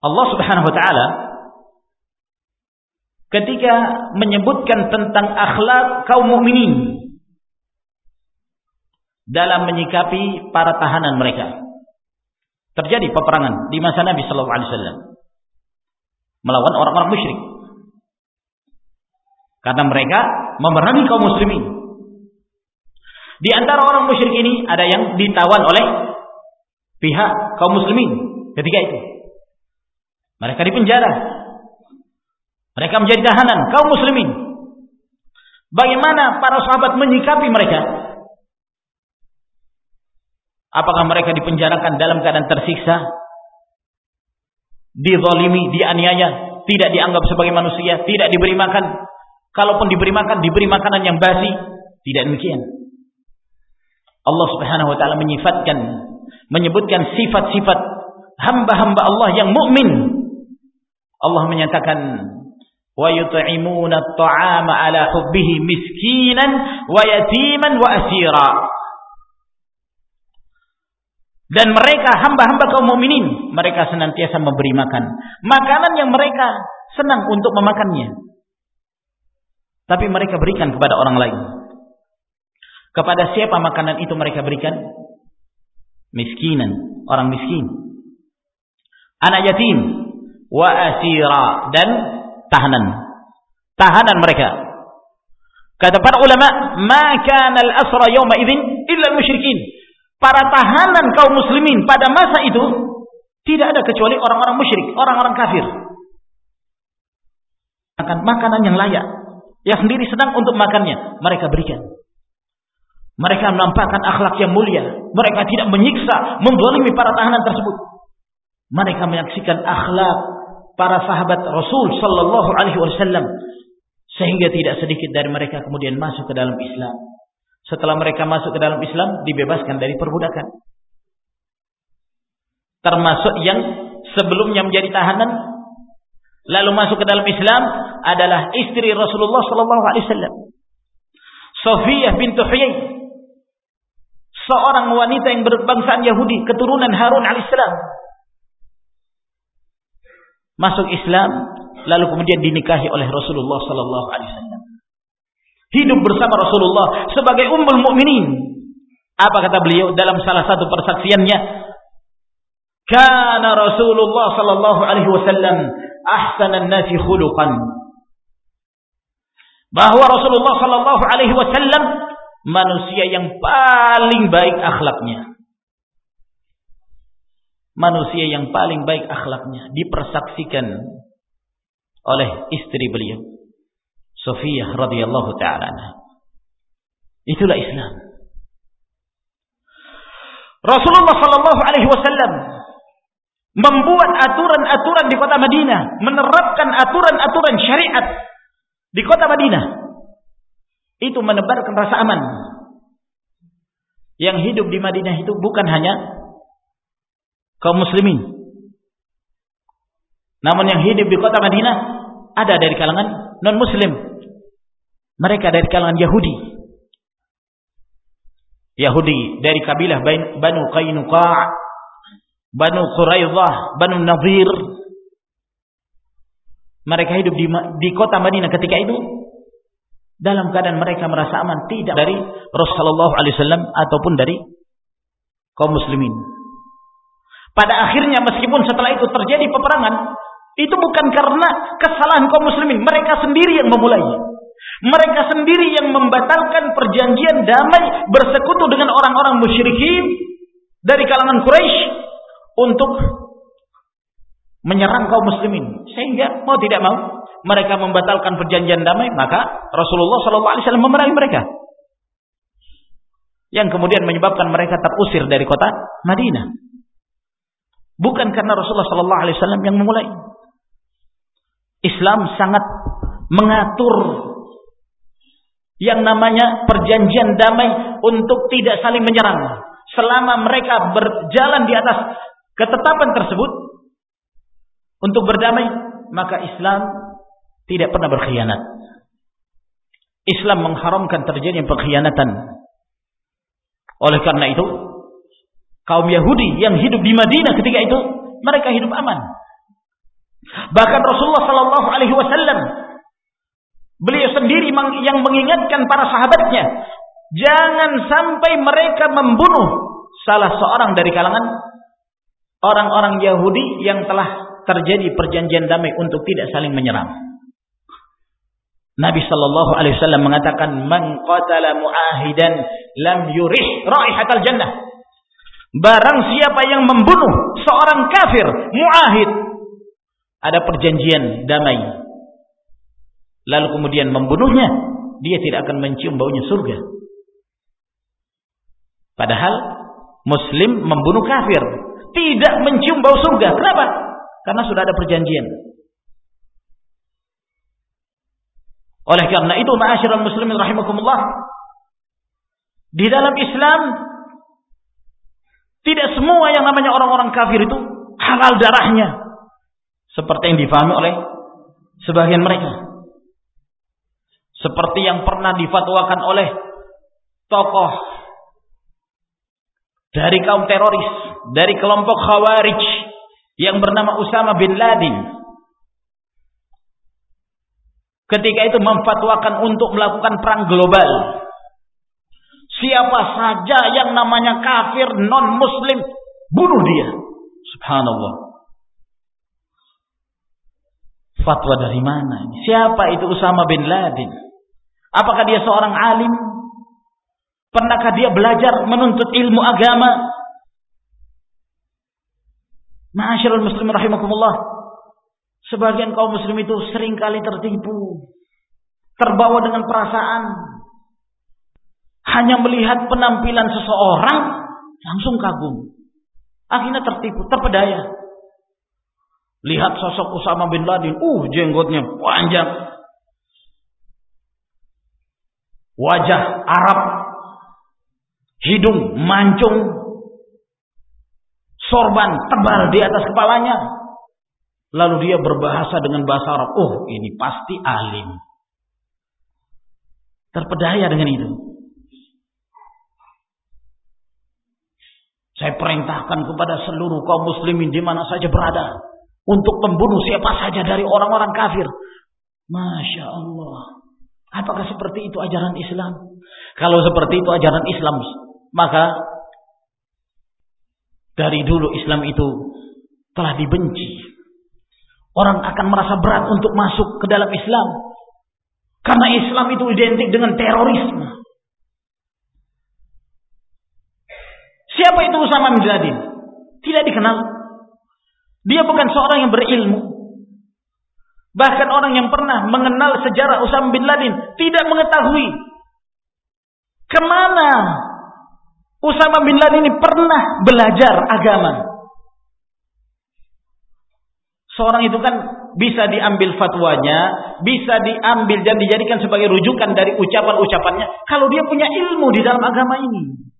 Allah Subhanahu wa taala ketika menyebutkan tentang akhlak kaum mukminin dalam menyikapi para tahanan mereka terjadi peperangan di masa Nabi Shallallahu Alaihi Wasallam melawan orang-orang musyrik karena mereka memerangi kaum muslimin. Di antara orang musyrik ini ada yang ditawan oleh pihak kaum muslimin ketika itu. Mereka dipenjara. Mereka menjadi tahanan kaum muslimin. Bagaimana para sahabat menyikapi mereka? Apakah mereka dipenjarakan dalam keadaan tersiksa? Dizalimi, dianiaya, tidak dianggap sebagai manusia, tidak diberi makan. Kalaupun diberi makan, diberi makanan yang basi. Tidak demikian. Allah Subhanahu wa taala menyifatkan menyebutkan sifat-sifat hamba-hamba Allah yang mukmin. Allah menyatakan wa yut'imuna at-ta'ama ala hubbihi miskinan wa yatiman wa asira. Dan mereka hamba-hamba kaum mukminin, mereka senantiasa memberi makan. Makanan yang mereka senang untuk memakannya. Tapi mereka berikan kepada orang lain. Kepada siapa makanan itu mereka berikan? Miskinan, orang miskin. Anak yatim, wa asira dan tahanan. Tahanan mereka. Kata para ulama, "Ma kana al-asra yawma idzin illa al-musyrikin." para tahanan kaum muslimin pada masa itu tidak ada kecuali orang-orang musyrik, orang-orang kafir. akan makanan yang layak. Yang sendiri sedang untuk makannya, mereka berikan. Mereka menampakkan akhlak yang mulia. Mereka tidak menyiksa, mendolimi para tahanan tersebut. Mereka menyaksikan akhlak para sahabat Rasul Sallallahu Alaihi Wasallam sehingga tidak sedikit dari mereka kemudian masuk ke dalam Islam. Setelah mereka masuk ke dalam Islam, dibebaskan dari perbudakan. Termasuk yang sebelumnya menjadi tahanan, lalu masuk ke dalam Islam adalah istri Rasulullah Sallallahu Alaihi Wasallam, Sofiyah bintu Huyai seorang wanita yang berbangsaan Yahudi, keturunan Harun alaihissalam. Masuk Islam, lalu kemudian dinikahi oleh Rasulullah sallallahu alaihi wasallam. Hidup bersama Rasulullah sebagai ummul mukminin. Apa kata beliau dalam salah satu persaksiannya? Kana Rasulullah sallallahu alaihi wasallam ahsanan nasi khuluqan. Bahwa Rasulullah sallallahu alaihi wasallam manusia yang paling baik akhlaknya. Manusia yang paling baik akhlaknya dipersaksikan oleh istri beliau, Sofiyah radhiyallahu taala. Itulah Islam. Rasulullah sallallahu alaihi wasallam membuat aturan-aturan di kota Madinah, menerapkan aturan-aturan syariat di kota Madinah itu menebarkan rasa aman. Yang hidup di Madinah itu bukan hanya kaum muslimin. Namun yang hidup di kota Madinah ada dari kalangan non-muslim. Mereka dari kalangan Yahudi. Yahudi dari kabilah Banu Qainuqa', Banu Quraidah, Banu Nadir. Mereka hidup di, di kota Madinah ketika itu dalam keadaan mereka merasa aman tidak dari Rasulullah SAW ataupun dari kaum muslimin. Pada akhirnya meskipun setelah itu terjadi peperangan, itu bukan karena kesalahan kaum muslimin, mereka sendiri yang memulai. Mereka sendiri yang membatalkan perjanjian damai bersekutu dengan orang-orang musyrikin dari kalangan Quraisy untuk menyerang kaum muslimin. Sehingga mau tidak mau mereka membatalkan perjanjian damai, maka Rasulullah SAW memerangi mereka. Yang kemudian menyebabkan mereka terusir dari kota Madinah. Bukan karena Rasulullah SAW yang memulai. Islam sangat mengatur yang namanya perjanjian damai untuk tidak saling menyerang. Selama mereka berjalan di atas ketetapan tersebut untuk berdamai, maka Islam tidak pernah berkhianat. Islam mengharamkan terjadinya pengkhianatan. Oleh karena itu, kaum Yahudi yang hidup di Madinah ketika itu, mereka hidup aman. Bahkan Rasulullah Sallallahu Alaihi Wasallam, beliau sendiri yang mengingatkan para sahabatnya, jangan sampai mereka membunuh salah seorang dari kalangan orang-orang Yahudi yang telah terjadi perjanjian damai untuk tidak saling menyerang. Nabi sallallahu alaihi wasallam mengatakan man qatala muahidan lam yurih raihatal jannah. Barang siapa yang membunuh seorang kafir muahid ada perjanjian damai. Lalu kemudian membunuhnya, dia tidak akan mencium baunya surga. Padahal muslim membunuh kafir tidak mencium bau surga. Kenapa? Karena sudah ada perjanjian. Oleh karena itu, ma'asyiral muslimin rahimakumullah, di dalam Islam tidak semua yang namanya orang-orang kafir itu halal darahnya. Seperti yang difahami oleh sebagian mereka. Seperti yang pernah difatwakan oleh tokoh dari kaum teroris, dari kelompok Khawarij yang bernama Usama bin Laden ketika itu memfatwakan untuk melakukan perang global. Siapa saja yang namanya kafir non muslim bunuh dia. Subhanallah. Fatwa dari mana? Siapa itu Usama bin Laden? Apakah dia seorang alim? Pernahkah dia belajar menuntut ilmu agama? Ma'asyiral muslim rahimakumullah. Sebagian kaum muslim itu sering kali tertipu. Terbawa dengan perasaan. Hanya melihat penampilan seseorang, langsung kagum. Akhirnya tertipu, terpedaya. Lihat sosok Usama bin Laden, uh jenggotnya panjang. Wajah Arab, hidung mancung, sorban tebal di atas kepalanya. Lalu dia berbahasa dengan bahasa Arab. Oh, ini pasti alim. Terpedaya dengan itu. Saya perintahkan kepada seluruh kaum muslimin di mana saja berada. Untuk membunuh siapa saja dari orang-orang kafir. Masya Allah. Apakah seperti itu ajaran Islam? Kalau seperti itu ajaran Islam, maka dari dulu Islam itu telah dibenci. Orang akan merasa berat untuk masuk ke dalam Islam. Karena Islam itu identik dengan terorisme. Siapa itu Usama bin Laden? Tidak dikenal. Dia bukan seorang yang berilmu. Bahkan orang yang pernah mengenal sejarah Usama bin Laden tidak mengetahui ke mana Usama bin Laden ini pernah belajar agama. Seorang itu kan bisa diambil fatwanya, bisa diambil dan dijadikan sebagai rujukan dari ucapan-ucapannya kalau dia punya ilmu di dalam agama ini.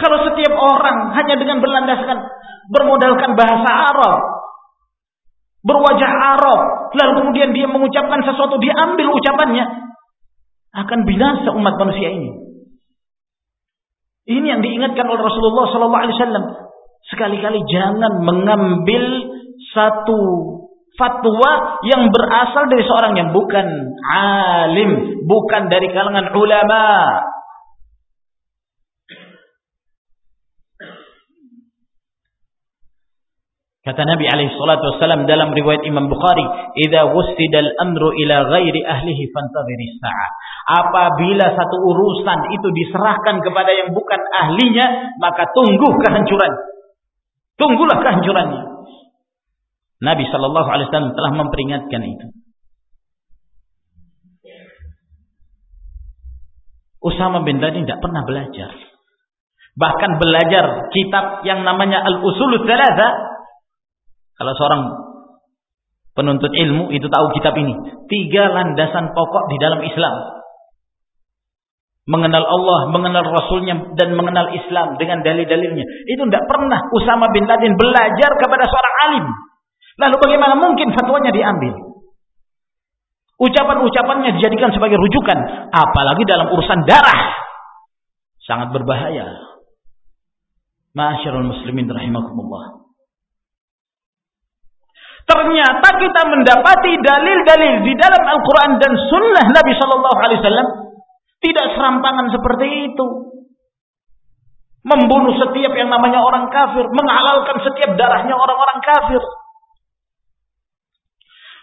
Kalau setiap orang hanya dengan berlandaskan bermodalkan bahasa Arab, berwajah Arab, lalu kemudian dia mengucapkan sesuatu, diambil ucapannya, akan binasa umat manusia ini. Ini yang diingatkan oleh Rasulullah SAW. Sekali-kali jangan mengambil satu fatwa yang berasal dari seorang yang bukan alim, bukan dari kalangan ulama. Kata Nabi alaihi salatu wasallam dalam riwayat Imam Bukhari, "Idza wusida al-amru ila ghairi ahlihi fantadhiri sa'a." Apabila satu urusan itu diserahkan kepada yang bukan ahlinya, maka tunggu kehancuran. Tunggulah kehancurannya. Nabi sallallahu alaihi wasallam telah memperingatkan itu. Usama bin Laden tidak pernah belajar. Bahkan belajar kitab yang namanya Al-Usul Thalatha kalau seorang penuntut ilmu itu tahu kitab ini. Tiga landasan pokok di dalam Islam. Mengenal Allah, mengenal Rasulnya, dan mengenal Islam dengan dalil-dalilnya. Itu tidak pernah Usama bin Laden belajar kepada seorang alim. Lalu bagaimana mungkin fatwanya diambil? Ucapan-ucapannya dijadikan sebagai rujukan. Apalagi dalam urusan darah. Sangat berbahaya. Masyarul muslimin rahimakumullah. Ternyata kita mendapati dalil-dalil di dalam Al-Quran dan Sunnah Nabi Shallallahu Alaihi Wasallam tidak serampangan seperti itu. Membunuh setiap yang namanya orang kafir, menghalalkan setiap darahnya orang-orang kafir.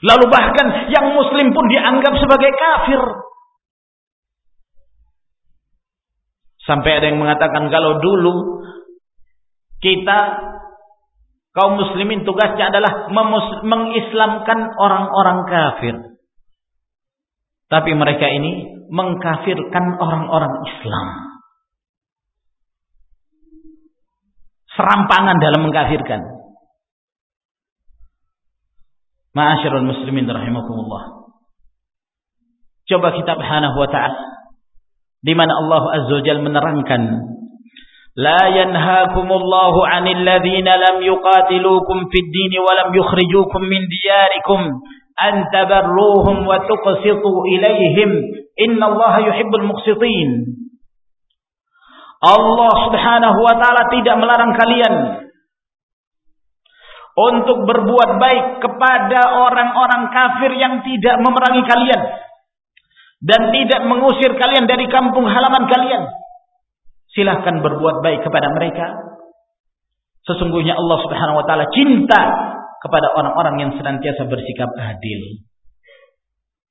Lalu bahkan yang muslim pun dianggap sebagai kafir. Sampai ada yang mengatakan kalau dulu kita Kaum muslimin tugasnya adalah mengislamkan orang-orang kafir. Tapi mereka ini mengkafirkan orang-orang Islam. Serampangan dalam mengkafirkan. Ma'asyarul muslimin rahimakumullah. Coba kita Subhanahu wa ta'ala di mana Allah Azza wa menerangkan لا ينهاكم الله عن الذين لم يقاتلوكم في الدين ولم يخرجوكم من دياركم أن تبروهم وتقسطوا إليهم إن الله يحب المقسطين Allah subhanahu wa ta'ala tidak melarang kalian untuk berbuat baik kepada orang-orang kafir yang tidak memerangi kalian dan tidak mengusir kalian dari kampung halaman kalian silahkan berbuat baik kepada mereka. Sesungguhnya Allah Subhanahu wa taala cinta kepada orang-orang yang senantiasa bersikap adil.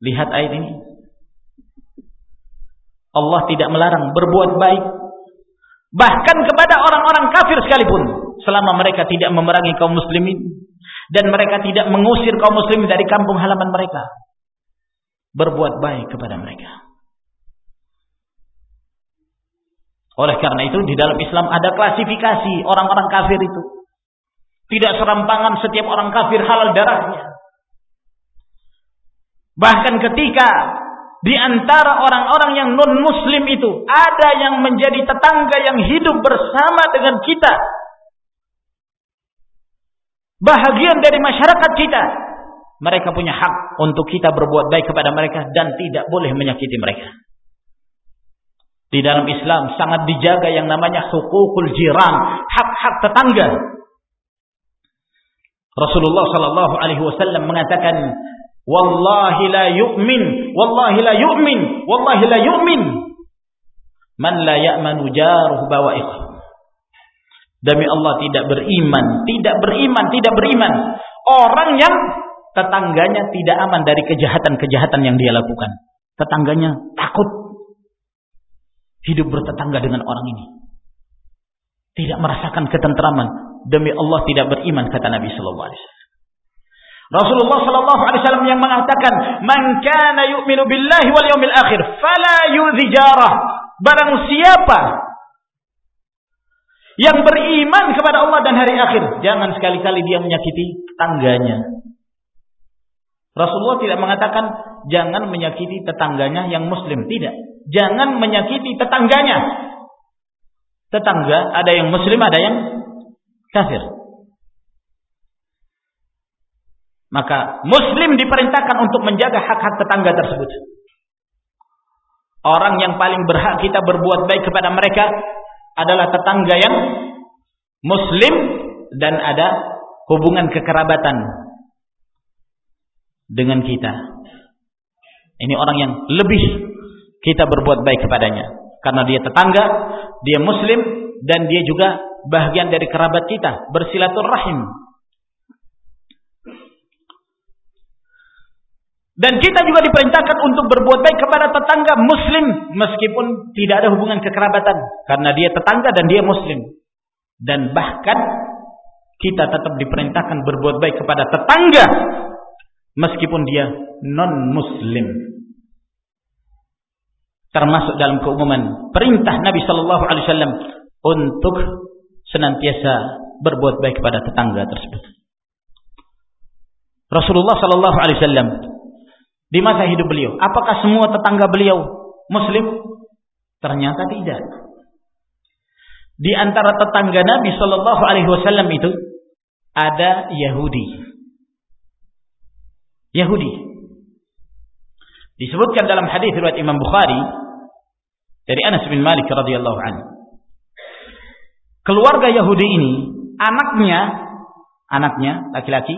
Lihat ayat ini. Allah tidak melarang berbuat baik bahkan kepada orang-orang kafir sekalipun selama mereka tidak memerangi kaum muslimin dan mereka tidak mengusir kaum muslim dari kampung halaman mereka. Berbuat baik kepada mereka. Oleh karena itu di dalam Islam ada klasifikasi orang-orang kafir itu. Tidak serampangan setiap orang kafir halal darahnya. Bahkan ketika di antara orang-orang yang non muslim itu ada yang menjadi tetangga yang hidup bersama dengan kita bahagian dari masyarakat kita. Mereka punya hak untuk kita berbuat baik kepada mereka dan tidak boleh menyakiti mereka. Di dalam Islam sangat dijaga yang namanya hukukul jiran, hak-hak tetangga. Rasulullah sallallahu alaihi wasallam mengatakan, "Wallahi la yu'min, wallahi la yu'min, wallahi la yu'min man la ya'manu jaruhu bawa'ikh." Demi Allah tidak beriman, tidak beriman, tidak beriman. Orang yang tetangganya tidak aman dari kejahatan-kejahatan yang dia lakukan. Tetangganya takut hidup bertetangga dengan orang ini. Tidak merasakan ketentraman. Demi Allah tidak beriman kata Nabi sallallahu alaihi wasallam. Rasulullah sallallahu alaihi wasallam yang mengatakan, "Man kana yu'minu billahi wal yawmil akhir fala yu'dhi jarah." Barang siapa yang beriman kepada Allah dan hari akhir. Jangan sekali-kali dia menyakiti tetangganya. Rasulullah tidak mengatakan jangan menyakiti tetangganya yang muslim. Tidak. Jangan menyakiti tetangganya. Tetangga ada yang muslim, ada yang kafir. Maka muslim diperintahkan untuk menjaga hak-hak tetangga tersebut. Orang yang paling berhak kita berbuat baik kepada mereka adalah tetangga yang muslim dan ada hubungan kekerabatan dengan kita. Ini orang yang lebih kita berbuat baik kepadanya karena dia tetangga, dia muslim dan dia juga bagian dari kerabat kita, bersilaturahim. Dan kita juga diperintahkan untuk berbuat baik kepada tetangga muslim meskipun tidak ada hubungan kekerabatan karena dia tetangga dan dia muslim. Dan bahkan kita tetap diperintahkan berbuat baik kepada tetangga meskipun dia non muslim. Termasuk dalam keumuman perintah Nabi sallallahu alaihi wasallam untuk senantiasa berbuat baik kepada tetangga tersebut. Rasulullah sallallahu alaihi wasallam di masa hidup beliau. Apakah semua tetangga beliau muslim? Ternyata tidak. Di antara tetangga Nabi Shallallahu Alaihi Wasallam itu ada Yahudi. Yahudi. Disebutkan dalam hadis riwayat Imam Bukhari dari Anas bin Malik radhiyallahu anhu. Keluarga Yahudi ini, anaknya, anaknya laki-laki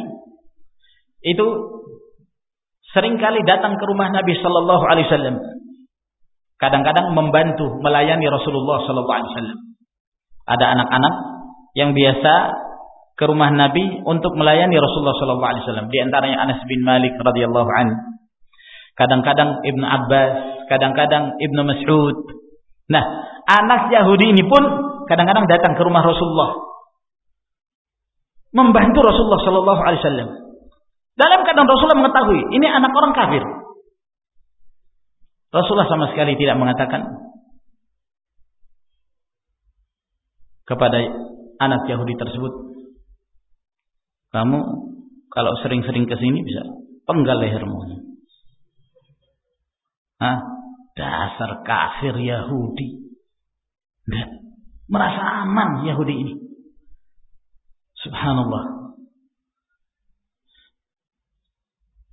itu sering kali datang ke rumah Nabi sallallahu alaihi wasallam. Kadang-kadang membantu melayani Rasulullah sallallahu alaihi wasallam. Ada anak-anak yang biasa ke rumah Nabi untuk melayani Rasulullah sallallahu alaihi wasallam. Di antaranya Anas bin Malik radhiyallahu an. Kadang-kadang Ibnu Abbas, kadang-kadang Ibnu Mas'ud. Nah, anak Yahudi ini pun kadang-kadang datang ke rumah Rasulullah membantu Rasulullah sallallahu alaihi wasallam. Dalam keadaan Rasulullah mengetahui ini anak orang kafir. Rasulullah sama sekali tidak mengatakan kepada anak Yahudi tersebut, kamu kalau sering-sering ke sini bisa penggal lehermu. Hah? Dasar kafir Yahudi. Enggak. Merasa aman Yahudi ini. Subhanallah.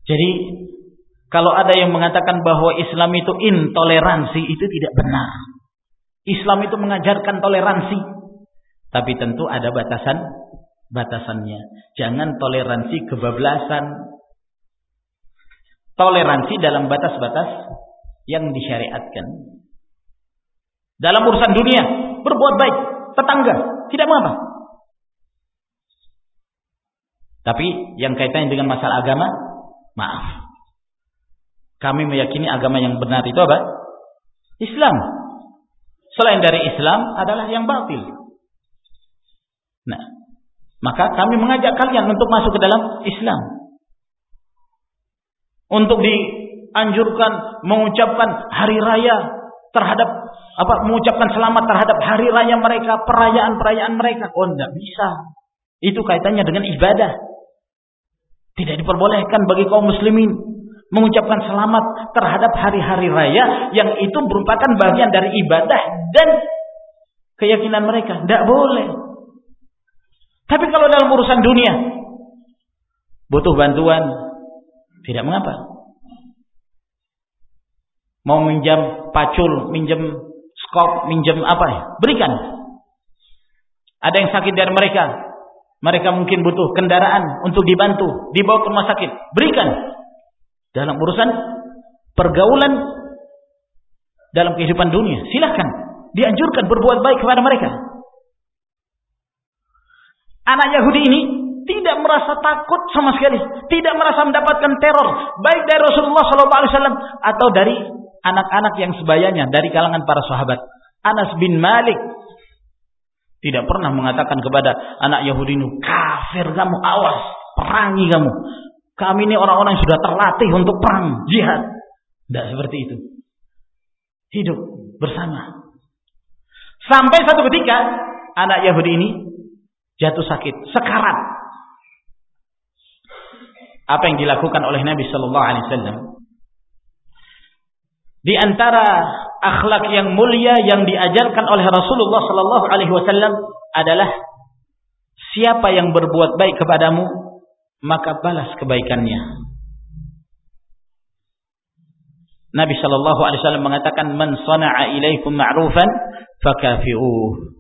Jadi kalau ada yang mengatakan bahwa Islam itu intoleransi itu tidak benar. Islam itu mengajarkan toleransi. Tapi tentu ada batasan batasannya. Jangan toleransi kebablasan. Toleransi dalam batas-batas yang disyariatkan. Dalam urusan dunia, berbuat baik, tetangga, tidak mengapa. Tapi yang kaitannya dengan masalah agama, Maaf. Kami meyakini agama yang benar itu apa? Islam. Selain dari Islam adalah yang batil. Nah, Maka kami mengajak kalian untuk masuk ke dalam Islam. Untuk dianjurkan mengucapkan hari raya terhadap apa mengucapkan selamat terhadap hari raya mereka, perayaan-perayaan mereka. Oh, tidak bisa. Itu kaitannya dengan ibadah. Tidak diperbolehkan bagi kaum muslimin mengucapkan selamat terhadap hari-hari raya yang itu merupakan bagian dari ibadah dan keyakinan mereka. Tidak boleh. Tapi kalau dalam urusan dunia butuh bantuan, tidak mengapa. Mau minjam pacul, minjam skop, minjam apa ya? Berikan. Ada yang sakit dari mereka. Mereka mungkin butuh kendaraan untuk dibantu, dibawa ke rumah sakit. Berikan. Dalam urusan pergaulan dalam kehidupan dunia, silahkan dianjurkan berbuat baik kepada mereka. Anak Yahudi ini tidak merasa takut sama sekali, tidak merasa mendapatkan teror, baik dari Rasulullah SAW atau dari anak-anak yang sebayanya dari kalangan para sahabat. Anas bin Malik tidak pernah mengatakan kepada anak Yahudi ini, kafir kamu, awas, perangi kamu. Kami ini orang-orang yang sudah terlatih untuk perang, jihad. Tidak seperti itu. Hidup bersama. Sampai satu ketika anak Yahudi ini jatuh sakit, sekarat. Apa yang dilakukan oleh Nabi Shallallahu Alaihi Wasallam? Di antara akhlak yang mulia yang diajarkan oleh Rasulullah Shallallahu Alaihi Wasallam adalah siapa yang berbuat baik kepadamu maka balas kebaikannya. Nabi Shallallahu Alaihi Wasallam mengatakan man sana'a ilaikum ma'rufan fakafi'uh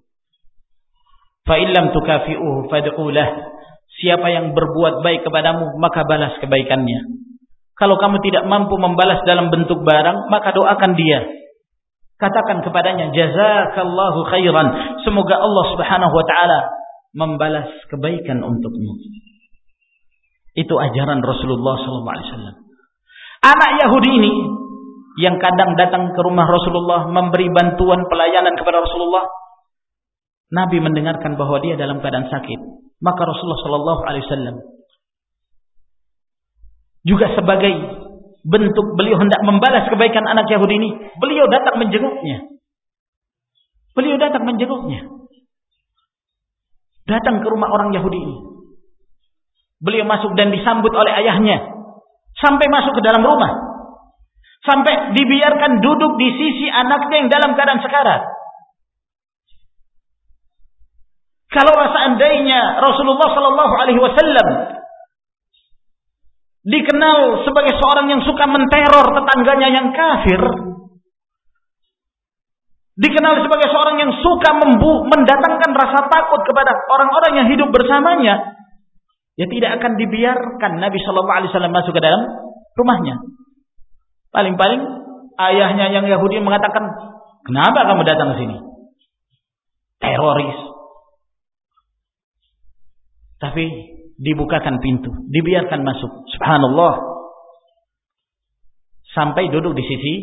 Fa tukafi'uhu fad'ulah. Siapa yang berbuat baik kepadamu, maka balas kebaikannya. Kalau kamu tidak mampu membalas dalam bentuk barang, maka doakan dia. Katakan kepadanya, jazakallahu khairan. Semoga Allah subhanahu wa ta'ala membalas kebaikan untukmu. Itu ajaran Rasulullah SAW. Anak Yahudi ini, yang kadang datang ke rumah Rasulullah, memberi bantuan pelayanan kepada Rasulullah, Nabi mendengarkan bahwa dia dalam keadaan sakit, maka Rasulullah Shallallahu Alaihi Wasallam juga sebagai bentuk beliau hendak membalas kebaikan anak Yahudi ini, beliau datang menjenguknya. Beliau datang menjenguknya. Datang ke rumah orang Yahudi ini. Beliau masuk dan disambut oleh ayahnya. Sampai masuk ke dalam rumah. Sampai dibiarkan duduk di sisi anaknya yang dalam keadaan sekarat. Kalau seandainya Rasulullah Sallallahu Alaihi Wasallam dikenal sebagai seorang yang suka menteror tetangganya yang kafir, dikenal sebagai seorang yang suka membu mendatangkan rasa takut kepada orang-orang yang hidup bersamanya, ya tidak akan dibiarkan Nabi Shallallahu Alaihi Wasallam masuk ke dalam rumahnya. Paling-paling ayahnya yang Yahudi mengatakan, kenapa kamu datang ke sini? Teroris. Tapi dibukakan pintu, dibiarkan masuk. Subhanallah. Sampai duduk di sisi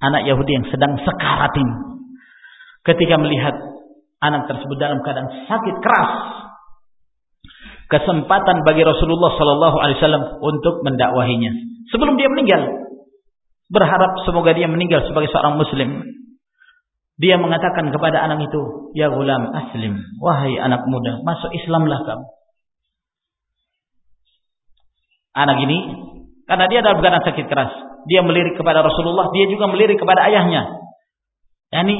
anak Yahudi yang sedang sekaratin. Ketika melihat anak tersebut dalam keadaan sakit keras, kesempatan bagi Rasulullah Sallallahu Alaihi Wasallam untuk mendakwahinya sebelum dia meninggal. Berharap semoga dia meninggal sebagai seorang Muslim. Dia mengatakan kepada anak itu, Ya gulam aslim, wahai anak muda, masuk Islamlah kamu. Anak ini karena dia dalam keadaan sakit keras. Dia melirik kepada Rasulullah, dia juga melirik kepada ayahnya. Yani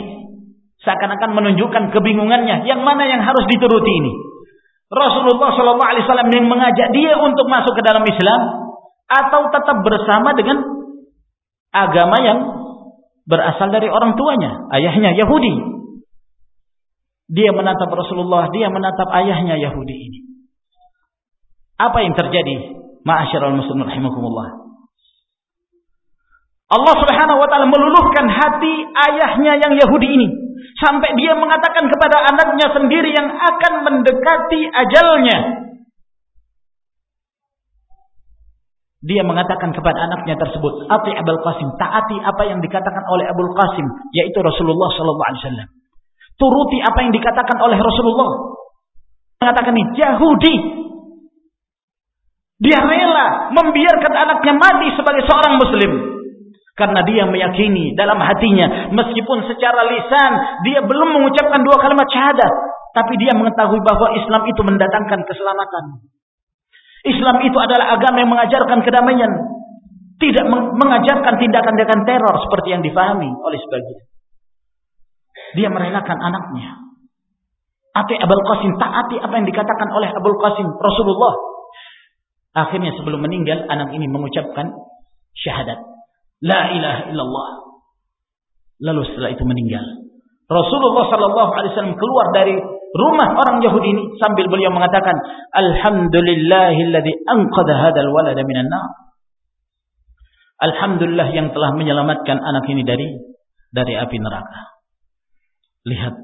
seakan-akan menunjukkan kebingungannya, yang mana yang harus dituruti ini? Rasulullah Shallallahu Alaihi Wasallam yang mengajak dia untuk masuk ke dalam Islam atau tetap bersama dengan agama yang berasal dari orang tuanya, ayahnya Yahudi. Dia menatap Rasulullah, dia menatap ayahnya Yahudi ini. Apa yang terjadi? Ma'asyiral muslimin rahimakumullah. Allah Subhanahu wa taala meluluhkan hati ayahnya yang Yahudi ini sampai dia mengatakan kepada anaknya sendiri yang akan mendekati ajalnya. Dia mengatakan kepada anaknya tersebut, "Ati Abul Qasim, taati apa yang dikatakan oleh Abul Qasim, yaitu Rasulullah sallallahu alaihi wasallam. Turuti apa yang dikatakan oleh Rasulullah. mengatakan ini Yahudi. Dia rela membiarkan anaknya mati sebagai seorang muslim. Karena dia meyakini dalam hatinya, meskipun secara lisan dia belum mengucapkan dua kalimat syahadat, tapi dia mengetahui bahwa Islam itu mendatangkan keselamatan. Islam itu adalah agama yang mengajarkan kedamaian, tidak mengajarkan tindakan-tindakan teror seperti yang difahami oleh sebagian. Dia merelakan anaknya Ati Abul Qasim, taati apa yang dikatakan oleh Abul Qasim Rasulullah. Akhirnya sebelum meninggal anak ini mengucapkan syahadat. La ilaha illallah. Lalu setelah itu meninggal. Rasulullah sallallahu alaihi wasallam keluar dari rumah orang Yahudi ini sambil beliau mengatakan, "Alhamdulillahilladzi anqadha hadzal walada minan nar." Alhamdulillah yang telah menyelamatkan anak ini dari dari api neraka. Lihat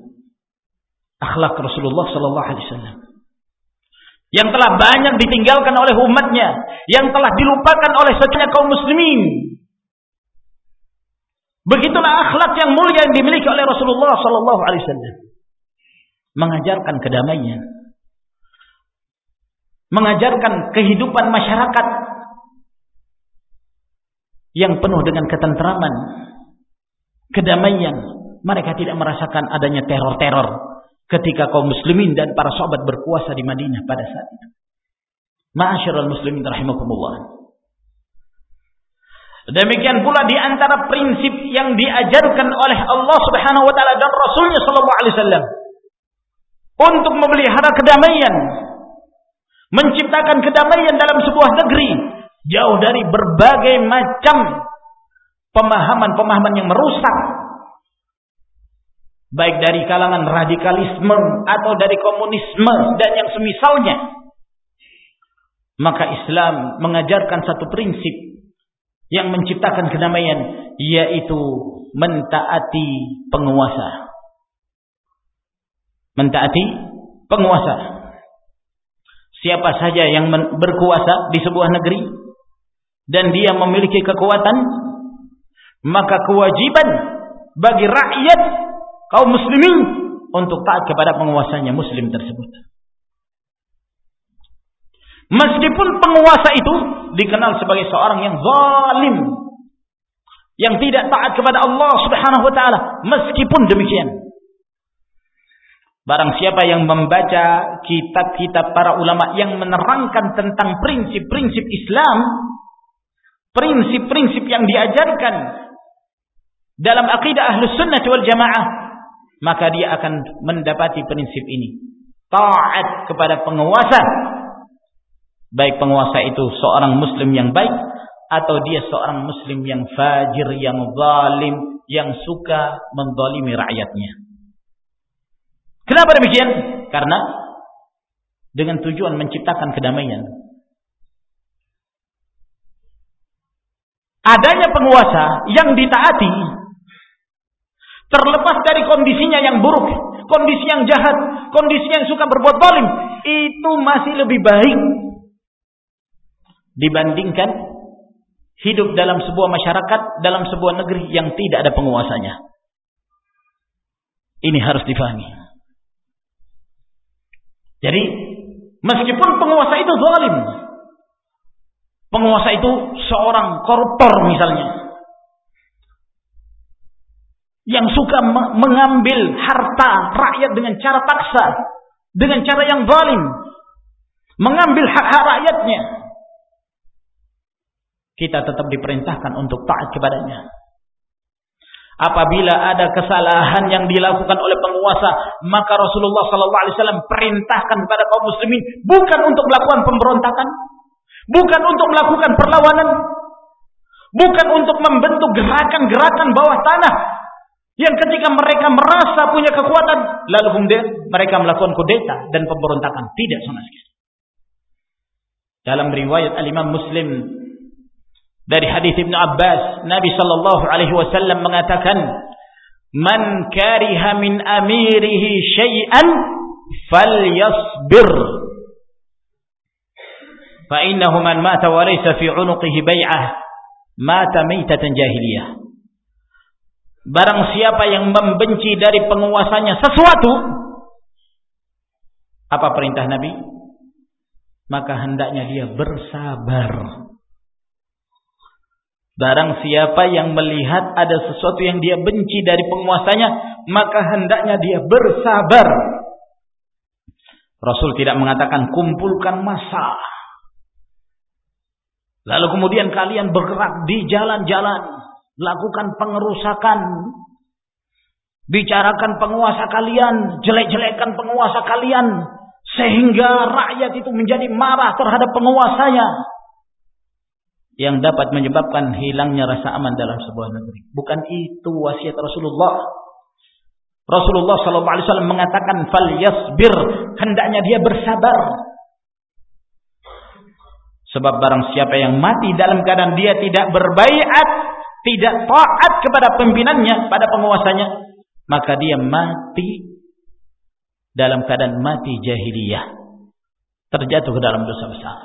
akhlak Rasulullah sallallahu alaihi wasallam yang telah banyak ditinggalkan oleh umatnya, yang telah dilupakan oleh sekian kaum muslimin. Begitulah akhlak yang mulia yang dimiliki oleh Rasulullah sallallahu alaihi wasallam. Mengajarkan kedamaian. Mengajarkan kehidupan masyarakat yang penuh dengan ketentraman, kedamaian. Mereka tidak merasakan adanya teror-teror ketika kaum muslimin dan para sahabat berkuasa di Madinah pada saat itu. Ma'asyiral muslimin rahimakumullah. Demikian pula di antara prinsip yang diajarkan oleh Allah Subhanahu wa taala dan Rasulnya sallallahu alaihi wasallam untuk memelihara kedamaian, menciptakan kedamaian dalam sebuah negeri jauh dari berbagai macam pemahaman-pemahaman yang merusak baik dari kalangan radikalisme atau dari komunisme dan yang semisalnya. Maka Islam mengajarkan satu prinsip yang menciptakan kedamaian yaitu mentaati penguasa. Mentaati penguasa. Siapa saja yang berkuasa di sebuah negeri dan dia memiliki kekuatan maka kewajiban bagi rakyat kaum muslimin untuk taat kepada penguasanya muslim tersebut. Meskipun penguasa itu dikenal sebagai seorang yang zalim, yang tidak taat kepada Allah Subhanahu wa taala, meskipun demikian. Barang siapa yang membaca kitab-kitab para ulama yang menerangkan tentang prinsip-prinsip Islam, prinsip-prinsip yang diajarkan dalam akidah Ahlus Sunnah wal Jamaah, maka dia akan mendapati prinsip ini. Taat kepada penguasa. Baik penguasa itu seorang muslim yang baik atau dia seorang muslim yang fajir, yang zalim, yang suka mendolimi rakyatnya. Kenapa demikian? Karena dengan tujuan menciptakan kedamaian. Adanya penguasa yang ditaati Terlepas dari kondisinya yang buruk, kondisi yang jahat, kondisi yang suka berbuat zalim, itu masih lebih baik dibandingkan hidup dalam sebuah masyarakat, dalam sebuah negeri yang tidak ada penguasanya. Ini harus difahami. Jadi, meskipun penguasa itu zalim, penguasa itu seorang koruptor misalnya, yang suka mengambil harta rakyat dengan cara paksa, dengan cara yang zalim, mengambil hak-hak rakyatnya. Kita tetap diperintahkan untuk taat kepadanya. Apabila ada kesalahan yang dilakukan oleh penguasa, maka Rasulullah sallallahu alaihi wasallam perintahkan kepada kaum muslimin bukan untuk melakukan pemberontakan, bukan untuk melakukan perlawanan, bukan untuk membentuk gerakan-gerakan bawah tanah, yang ketika mereka merasa punya kekuatan, lalu kemudian mereka melakukan kudeta dan pemberontakan. Tidak sama sekali. Dalam riwayat Al-Imam Muslim dari hadis Ibnu Abbas, Nabi sallallahu alaihi wasallam mengatakan, "Man kariha min amirihi syai'an falyasbir." Fa innahu man mata wa laysa fi 'unuqihi bai'ah mata maitatan jahiliyah. Barang siapa yang membenci dari penguasanya sesuatu, Apa perintah Nabi? Maka hendaknya dia bersabar. Barang siapa yang melihat ada sesuatu yang dia benci dari penguasanya, maka hendaknya dia bersabar. Rasul tidak mengatakan kumpulkan massa. Lalu kemudian kalian bergerak di jalan-jalan, lakukan pengerusakan, bicarakan penguasa kalian, jelek-jelekan penguasa kalian, sehingga rakyat itu menjadi marah terhadap penguasanya yang dapat menyebabkan hilangnya rasa aman dalam sebuah negeri. Bukan itu wasiat Rasulullah. Rasulullah sallallahu alaihi wasallam mengatakan fal yasbir, hendaknya dia bersabar. Sebab barang siapa yang mati dalam keadaan dia tidak berbaiat, tidak taat kepada pimpinannya, pada penguasanya, maka dia mati dalam keadaan mati jahiliyah. Terjatuh ke dalam dosa besar.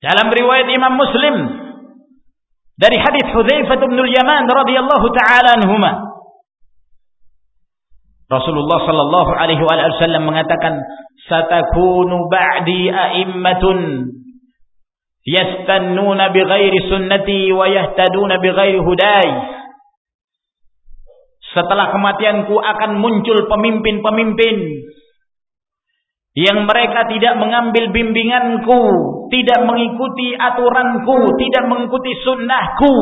Dalam riwayat Imam Muslim dari hadis Hudzaifah bin Yaman radhiyallahu taala anhuma Rasulullah sallallahu alaihi wasallam mengatakan satakunu ba'di a'immatun yastannuna bighairi sunnati wa yahtaduna bighairi hudai Setelah kematianku akan muncul pemimpin-pemimpin yang mereka tidak mengambil bimbinganku, tidak mengikuti aturanku, tidak mengikuti sunnahku.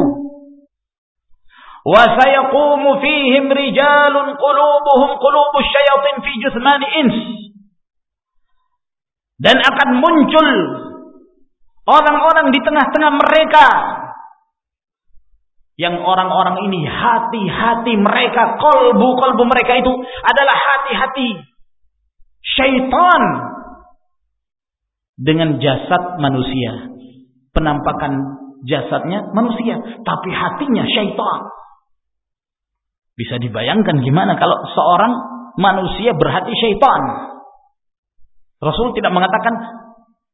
Wa sayaqumu fihim rijalun qulubuhum qulubus syayatin fi jusmani ins. Dan akan muncul orang-orang di tengah-tengah mereka yang orang-orang ini hati-hati mereka, kolbu-kolbu mereka itu adalah hati-hati syaitan dengan jasad manusia. Penampakan jasadnya manusia, tapi hatinya syaitan. Bisa dibayangkan gimana kalau seorang manusia berhati syaitan. Rasul tidak mengatakan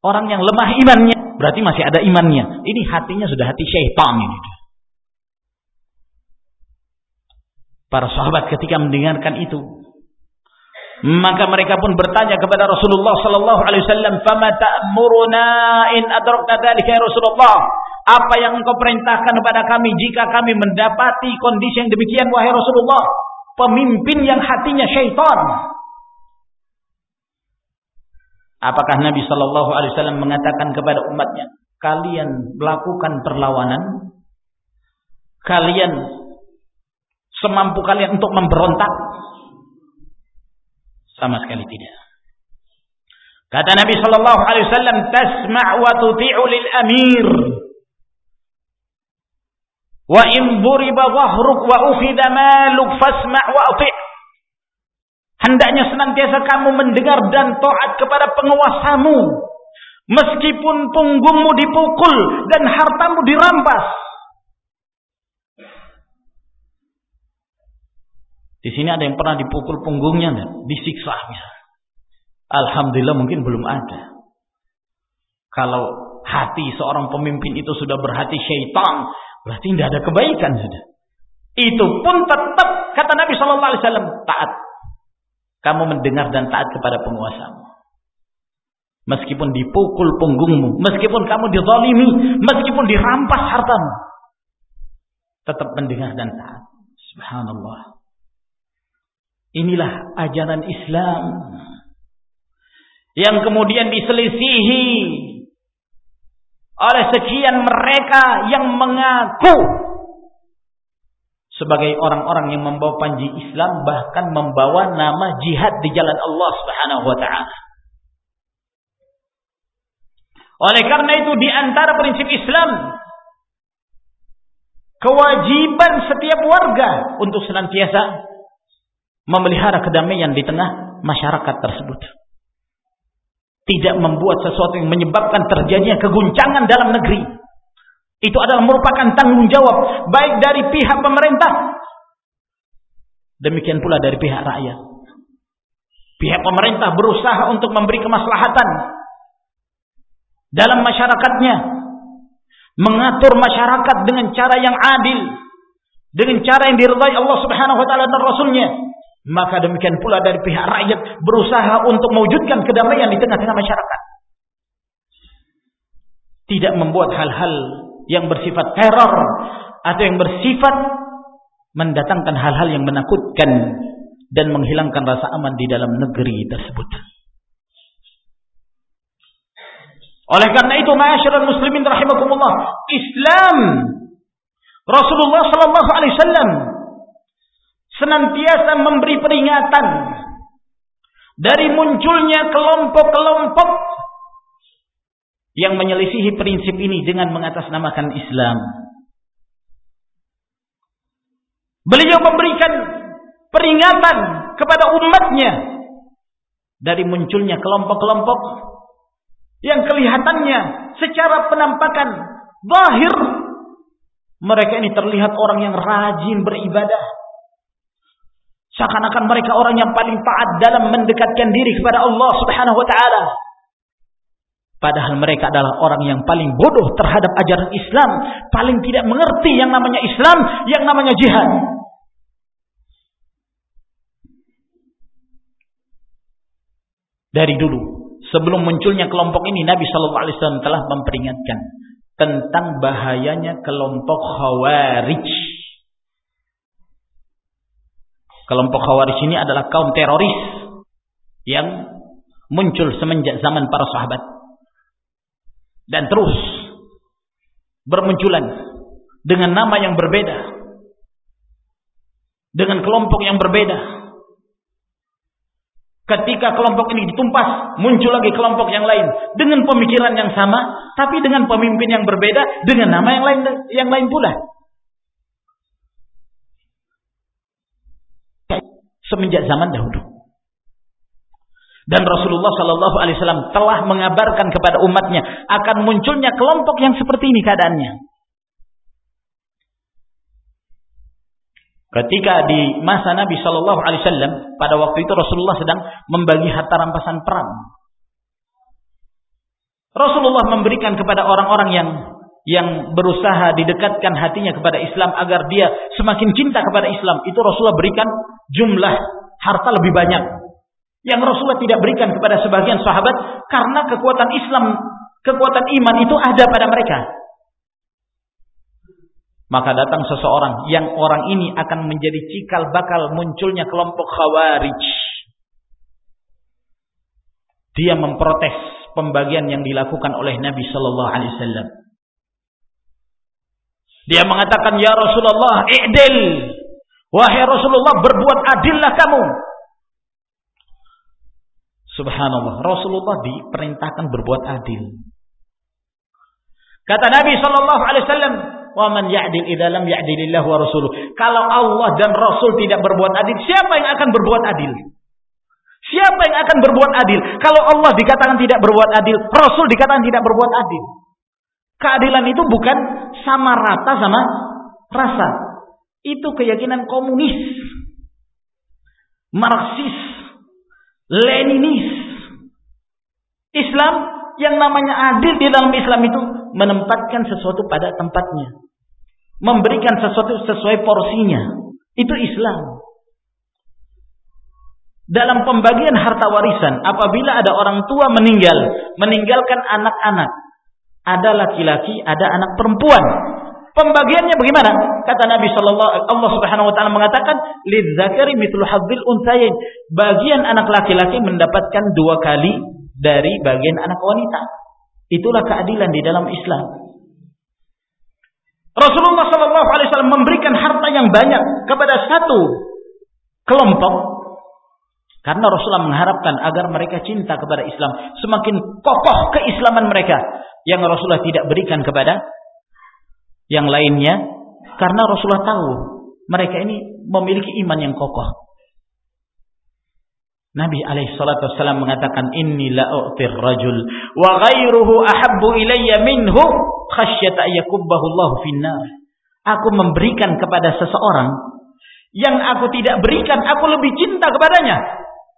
orang yang lemah imannya, berarti masih ada imannya. Ini hatinya sudah hati syaitan ini. Para sahabat ketika mendengarkan itu, maka mereka pun bertanya kepada Rasulullah sallallahu alaihi wasallam, "Fama ta'muruna in adrakna dzalika ya Rasulullah?" Apa yang engkau perintahkan kepada kami jika kami mendapati kondisi yang demikian wahai Rasulullah? Pemimpin yang hatinya syaitan. Apakah Nabi sallallahu alaihi wasallam mengatakan kepada umatnya, "Kalian melakukan perlawanan? Kalian semampu kalian untuk memberontak?" Sama sekali tidak. Kata Nabi sallallahu alaihi wasallam, "Tasma' wa tuti'u lil amir." Wa in duriba dhahruk wa ukhidha maluk fasma' wa ati'. Hendaknya senantiasa kamu mendengar dan taat kepada penguasamu. Meskipun punggungmu dipukul dan hartamu dirampas. Di sini ada yang pernah dipukul punggungnya dan disiksa misalnya. Alhamdulillah mungkin belum ada. Kalau hati seorang pemimpin itu sudah berhati syaitan, berarti tidak ada kebaikan sudah. Itu pun tetap kata Nabi Shallallahu Alaihi Wasallam taat. Kamu mendengar dan taat kepada penguasamu. Meskipun dipukul punggungmu, meskipun kamu dizalimi, meskipun dirampas hartamu, tetap mendengar dan taat. Subhanallah. Inilah ajaran Islam yang kemudian diselisihi oleh sekian mereka yang mengaku sebagai orang-orang yang membawa panji Islam bahkan membawa nama jihad di jalan Allah Subhanahu wa taala. Oleh karena itu di antara prinsip Islam kewajiban setiap warga untuk senantiasa memelihara kedamaian di tengah masyarakat tersebut. Tidak membuat sesuatu yang menyebabkan terjadinya keguncangan dalam negeri. Itu adalah merupakan tanggung jawab baik dari pihak pemerintah demikian pula dari pihak rakyat. Pihak pemerintah berusaha untuk memberi kemaslahatan dalam masyarakatnya, mengatur masyarakat dengan cara yang adil, dengan cara yang diridhai Allah Subhanahu wa taala dan Rasulnya Maka demikian pula dari pihak rakyat berusaha untuk mewujudkan kedamaian di tengah-tengah masyarakat. Tidak membuat hal-hal yang bersifat teror atau yang bersifat mendatangkan hal-hal yang menakutkan dan menghilangkan rasa aman di dalam negeri tersebut. Oleh karena itu, masyarakat muslimin rahimakumullah, Islam Rasulullah sallallahu alaihi wasallam senantiasa memberi peringatan dari munculnya kelompok-kelompok yang menyelisihi prinsip ini dengan mengatasnamakan Islam. Beliau memberikan peringatan kepada umatnya dari munculnya kelompok-kelompok yang kelihatannya secara penampakan zahir mereka ini terlihat orang yang rajin beribadah Seakan-akan mereka orang yang paling taat dalam mendekatkan diri kepada Allah Subhanahu wa taala. Padahal mereka adalah orang yang paling bodoh terhadap ajaran Islam, paling tidak mengerti yang namanya Islam, yang namanya jihad. Dari dulu, sebelum munculnya kelompok ini Nabi sallallahu alaihi wasallam telah memperingatkan tentang bahayanya kelompok Khawarij. Kelompok Khawarij ini adalah kaum teroris yang muncul semenjak zaman para sahabat dan terus bermunculan dengan nama yang berbeda dengan kelompok yang berbeda ketika kelompok ini ditumpas muncul lagi kelompok yang lain dengan pemikiran yang sama tapi dengan pemimpin yang berbeda dengan nama yang lain yang lain pula semenjak zaman dahulu. Dan Rasulullah Shallallahu Alaihi Wasallam telah mengabarkan kepada umatnya akan munculnya kelompok yang seperti ini keadaannya. Ketika di masa Nabi Shallallahu Alaihi Wasallam pada waktu itu Rasulullah sedang membagi harta rampasan perang. Rasulullah memberikan kepada orang-orang yang yang berusaha didekatkan hatinya kepada Islam agar dia semakin cinta kepada Islam itu Rasulullah berikan jumlah harta lebih banyak yang Rasulullah tidak berikan kepada sebagian sahabat karena kekuatan Islam kekuatan iman itu ada pada mereka maka datang seseorang yang orang ini akan menjadi cikal bakal munculnya kelompok khawarij dia memprotes pembagian yang dilakukan oleh Nabi sallallahu alaihi wasallam dia mengatakan, Ya Rasulullah, i'dil. Wahai Rasulullah, berbuat adillah kamu. Subhanallah, Rasulullah diperintahkan berbuat adil. Kata Nabi sallallahu alaihi wasallam, "Wa man ya'dil idza lam ya'dilillah wa rasuluh." Kalau Allah dan Rasul tidak berbuat adil, siapa yang akan berbuat adil? Siapa yang akan berbuat adil? Kalau Allah dikatakan tidak berbuat adil, Rasul dikatakan tidak berbuat adil. Keadilan itu bukan sama rata sama rasa. Itu keyakinan komunis, Marxis, Leninis. Islam yang namanya adil di dalam Islam itu menempatkan sesuatu pada tempatnya. Memberikan sesuatu sesuai porsinya. Itu Islam. Dalam pembagian harta warisan, apabila ada orang tua meninggal, meninggalkan anak-anak, ada laki-laki, ada anak perempuan. Pembagiannya bagaimana? Kata Nabi sallallahu Allah Subhanahu wa taala mengatakan, "Lidzakari mithlu hadzil unsayain." Bagian anak laki-laki mendapatkan dua kali dari bagian anak wanita. Itulah keadilan di dalam Islam. Rasulullah sallallahu alaihi wasallam memberikan harta yang banyak kepada satu kelompok karena Rasulullah mengharapkan agar mereka cinta kepada Islam, semakin kokoh keislaman mereka yang Rasulullah tidak berikan kepada yang lainnya karena Rasulullah tahu mereka ini memiliki iman yang kokoh. Nabi alaihi salatu wasallam mengatakan inni la u'tir rajul wa ghairuhu ahabbu ilayya minhu khasyata yakubbahu Allah finnar. Aku memberikan kepada seseorang yang aku tidak berikan, aku lebih cinta kepadanya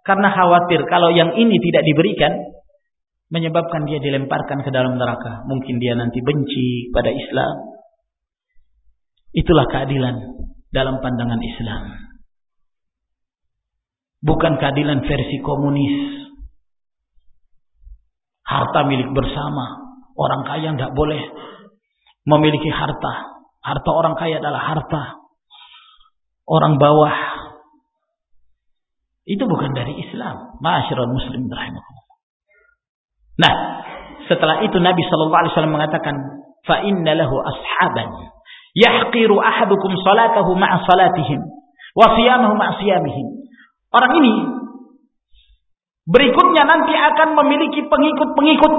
karena khawatir kalau yang ini tidak diberikan menyebabkan dia dilemparkan ke dalam neraka. Mungkin dia nanti benci pada Islam. Itulah keadilan dalam pandangan Islam. Bukan keadilan versi komunis. Harta milik bersama. Orang kaya tidak boleh memiliki harta. Harta orang kaya adalah harta orang bawah. Itu bukan dari Islam. Masyarakat muslim rahimahullah. Nah, setelah itu Nabi sallallahu alaihi wasallam mengatakan, "Fa lahu ashaban yahqiru ahadukum salatahu ma'a salatihim wa siyamahu ma'a siyamihim." Orang ini berikutnya nanti akan memiliki pengikut-pengikut,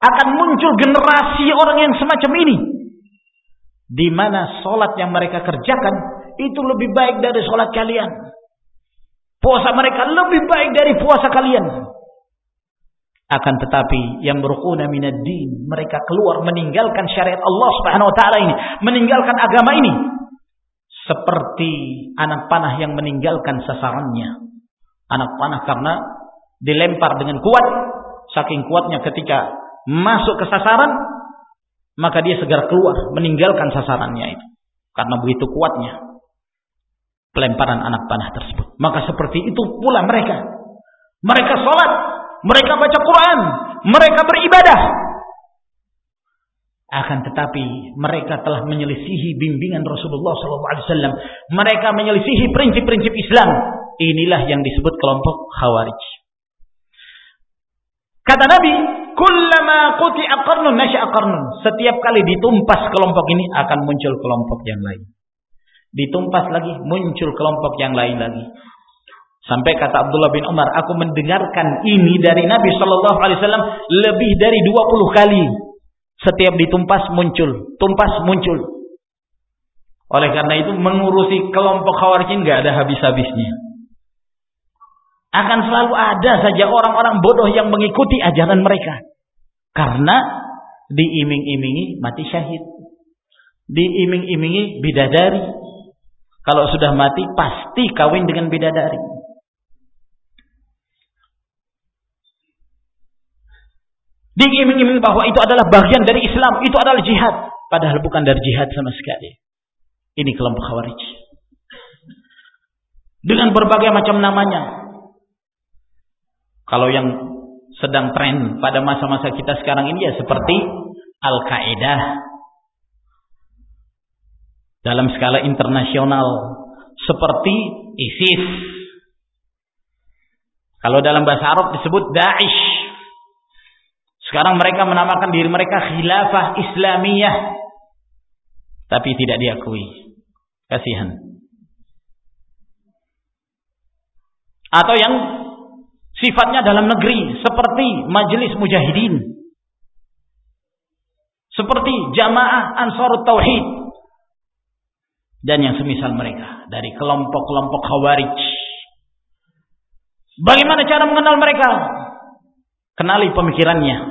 akan muncul generasi orang yang semacam ini di mana salat yang mereka kerjakan itu lebih baik dari salat kalian. Puasa mereka lebih baik dari puasa kalian. Akan tetapi yang berukuna minad din, mereka keluar meninggalkan syariat Allah Subhanahu wa taala ini, meninggalkan agama ini seperti anak panah yang meninggalkan sasarannya. Anak panah karena dilempar dengan kuat, saking kuatnya ketika masuk ke sasaran, maka dia segera keluar meninggalkan sasarannya itu. Karena begitu kuatnya pelemparan anak panah tersebut. Maka seperti itu pula mereka. Mereka sholat mereka baca Quran, mereka beribadah. Akan tetapi mereka telah menyelisihi bimbingan Rasulullah SAW. Mereka menyelisihi prinsip-prinsip Islam. Inilah yang disebut kelompok Khawarij. Kata Nabi, "Kullama quti'a qarnun nasya'a qarnun." Setiap kali ditumpas kelompok ini akan muncul kelompok yang lain. Ditumpas lagi muncul kelompok yang lain lagi. Sampai kata Abdullah bin Umar, aku mendengarkan ini dari Nabi Shallallahu Alaihi Wasallam lebih dari 20 kali. Setiap ditumpas muncul, tumpas muncul. Oleh karena itu mengurusi kelompok khawarijin nggak ada habis-habisnya. Akan selalu ada saja orang-orang bodoh yang mengikuti ajaran mereka. Karena diiming-imingi mati syahid. Diiming-imingi bidadari. Kalau sudah mati pasti kawin dengan bidadari. Diiming-iming bahwa itu adalah bagian dari Islam, itu adalah jihad. Padahal bukan dari jihad sama sekali. Ini kelompok khawarij. Dengan berbagai macam namanya. Kalau yang sedang tren pada masa-masa kita sekarang ini ya seperti Al-Qaeda. Dalam skala internasional. Seperti ISIS. Kalau dalam bahasa Arab disebut Daesh. Sekarang mereka menamakan diri mereka khilafah Islamiyah. Tapi tidak diakui. Kasihan. Atau yang sifatnya dalam negeri. Seperti majelis mujahidin. Seperti jamaah ansar tauhid. Dan yang semisal mereka. Dari kelompok-kelompok khawarij. Bagaimana cara mengenal mereka? Kenali pemikirannya.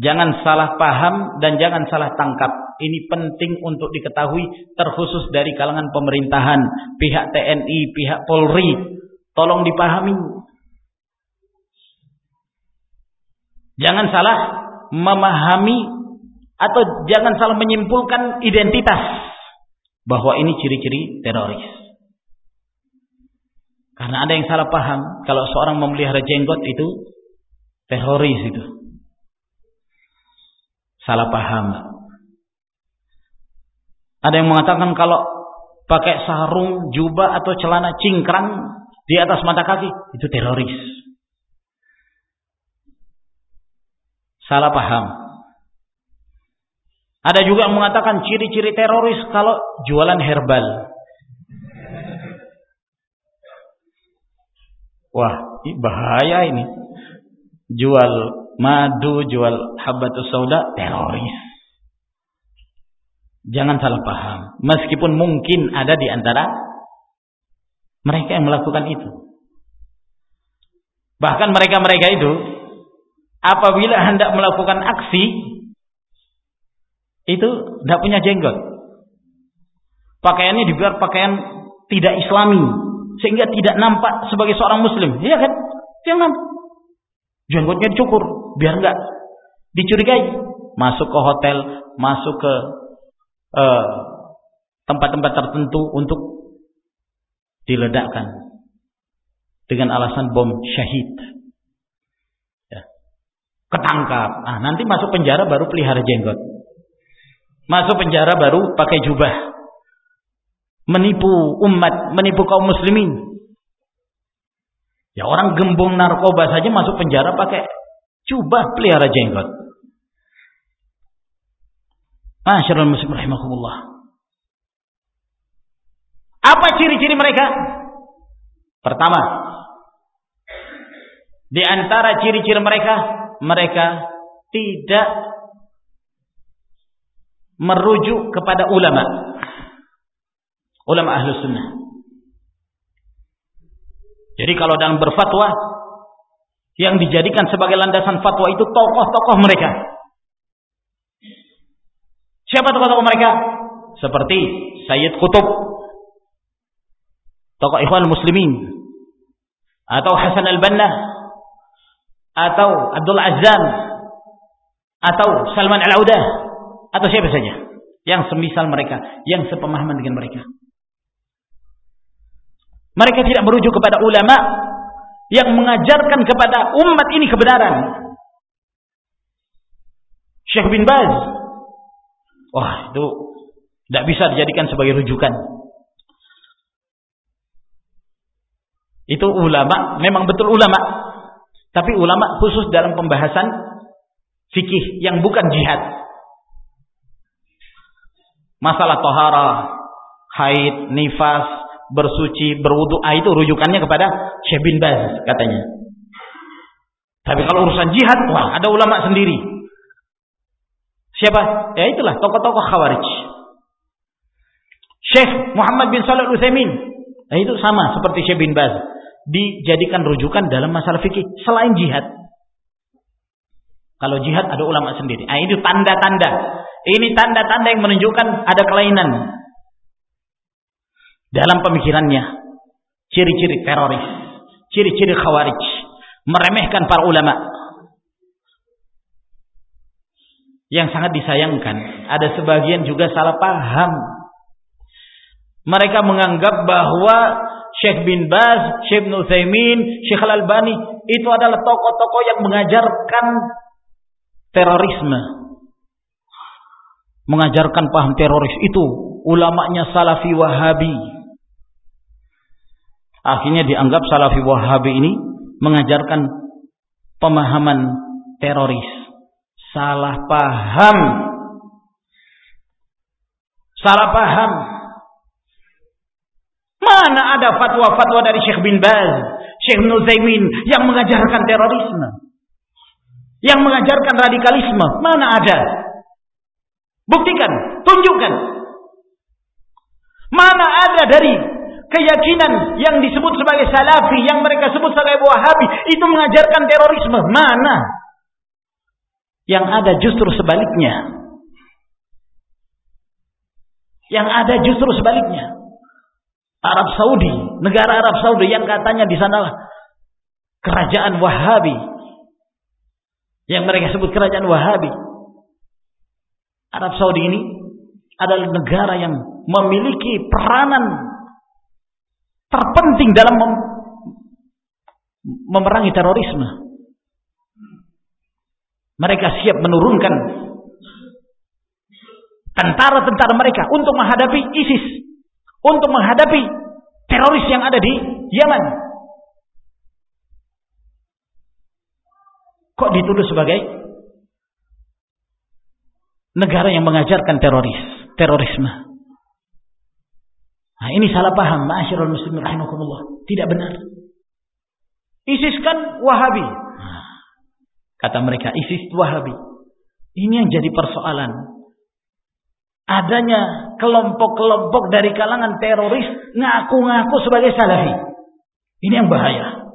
Jangan salah paham dan jangan salah tangkap. Ini penting untuk diketahui terkhusus dari kalangan pemerintahan, pihak TNI, pihak Polri. Tolong dipahami. Jangan salah memahami atau jangan salah menyimpulkan identitas bahwa ini ciri-ciri teroris. Karena ada yang salah paham kalau seorang memelihara jenggot itu teroris itu salah paham. Ada yang mengatakan kalau pakai sarung, jubah atau celana cingkrang di atas mata kaki itu teroris. Salah paham. Ada juga yang mengatakan ciri-ciri teroris kalau jualan herbal. Wah, bahaya ini. Jual madu, jual habatus sauda, teroris. Jangan salah paham. Meskipun mungkin ada di antara mereka yang melakukan itu. Bahkan mereka-mereka itu apabila hendak melakukan aksi itu tidak punya jenggot. Pakaiannya dibiar pakaian tidak islami sehingga tidak nampak sebagai seorang muslim. Iya kan? Jangan jenggotnya dicukur biar enggak dicurigai masuk ke hotel masuk ke eh, tempat-tempat uh, tertentu untuk diledakkan dengan alasan bom syahid. Ya. Ketangkap. Nah, nanti masuk penjara baru pelihara jenggot. Masuk penjara baru pakai jubah. Menipu umat, menipu kaum muslimin. Ya orang gembong narkoba saja masuk penjara pakai jubah pelihara jenggot. Masyarul muslim rahimahumullah. Apa ciri-ciri mereka? Pertama, di antara ciri-ciri mereka, mereka tidak merujuk kepada ulama. Ulama ahlu sunnah. Jadi kalau dalam berfatwa, yang dijadikan sebagai landasan fatwa itu tokoh-tokoh mereka. Siapa tokoh-tokoh mereka? Seperti Sayyid Qutub, tokoh Ikhwan Muslimin, atau Hasan Al-Banna, atau Abdul Azam, atau Salman Al-Audah, atau siapa saja. Yang semisal mereka, yang sepemahaman dengan mereka. Mereka tidak merujuk kepada ulama yang mengajarkan kepada umat ini kebenaran. Syekh bin Baz. Wah, itu tidak bisa dijadikan sebagai rujukan. Itu ulama, memang betul ulama. Tapi ulama khusus dalam pembahasan fikih yang bukan jihad masalah tohara, haid, nifas, bersuci, berwudu, ah, itu rujukannya kepada Syekh bin Baz katanya. Tapi kalau urusan jihad, wah ada ulama sendiri. Siapa? Ya itulah tokoh-tokoh Khawarij. Syekh Muhammad bin Shalih Al-Utsaimin. Nah, itu sama seperti Syekh bin Baz. Dijadikan rujukan dalam masalah fikih selain jihad. Kalau jihad ada ulama sendiri. Ah itu tanda-tanda ini tanda-tanda yang menunjukkan ada kelainan dalam pemikirannya. Ciri-ciri teroris, ciri-ciri khawarij, meremehkan para ulama. Yang sangat disayangkan, ada sebagian juga salah paham. Mereka menganggap bahwa Syekh bin Baz, Syekh Nuthaimin, Syekh Al-Albani itu adalah tokoh-tokoh yang mengajarkan terorisme mengajarkan paham teroris itu ulamanya salafi wahabi akhirnya dianggap salafi wahabi ini mengajarkan pemahaman teroris. Salah paham. Salah paham. Mana ada fatwa-fatwa dari Syekh bin Baz Syekh Nuzaimin yang mengajarkan terorisme? Yang mengajarkan radikalisme? Mana ada? Buktikan, tunjukkan. Mana ada dari keyakinan yang disebut sebagai salafi, yang mereka sebut sebagai wahabi, itu mengajarkan terorisme. Mana? Yang ada justru sebaliknya. Yang ada justru sebaliknya. Arab Saudi, negara Arab Saudi yang katanya di sana kerajaan Wahabi. Yang mereka sebut kerajaan Wahabi. Arab Saudi ini adalah negara yang memiliki peranan terpenting dalam mem memerangi terorisme. Mereka siap menurunkan tentara-tentara mereka untuk menghadapi ISIS, untuk menghadapi teroris yang ada di Yaman. Kok dituduh sebagai negara yang mengajarkan teroris, terorisme. Nah, ini salah paham, ma'asyiral muslimin rahimakumullah. Tidak benar. ISIS kan Wahabi. Nah, kata mereka ISIS Wahabi. Ini yang jadi persoalan. Adanya kelompok-kelompok dari kalangan teroris ngaku-ngaku sebagai salafi. Ini yang bahaya.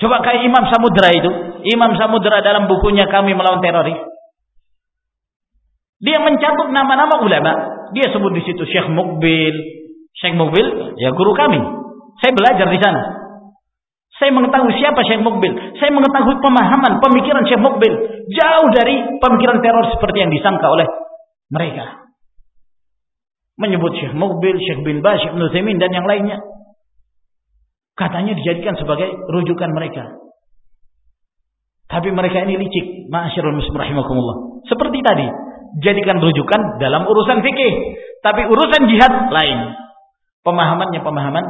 Coba kayak Imam Samudra itu. Imam Samudra dalam bukunya kami melawan teroris. Dia mencabut nama-nama ulama. Dia sebut di situ Syekh Mukbil. Syekh Mukbil, ya guru kami. Saya belajar di sana. Saya mengetahui siapa Syekh Mukbil. Saya mengetahui pemahaman, pemikiran Syekh Mukbil. Jauh dari pemikiran teror seperti yang disangka oleh mereka. Menyebut Syekh Mukbil, Syekh bin Bas, Syekh Nuzaimin dan yang lainnya. Katanya dijadikan sebagai rujukan mereka. Tapi mereka ini licik, ma'asyiral muslim rahimakumullah. Seperti tadi, jadikan rujukan dalam urusan fikih, tapi urusan jihad lain. Pemahamannya pemahaman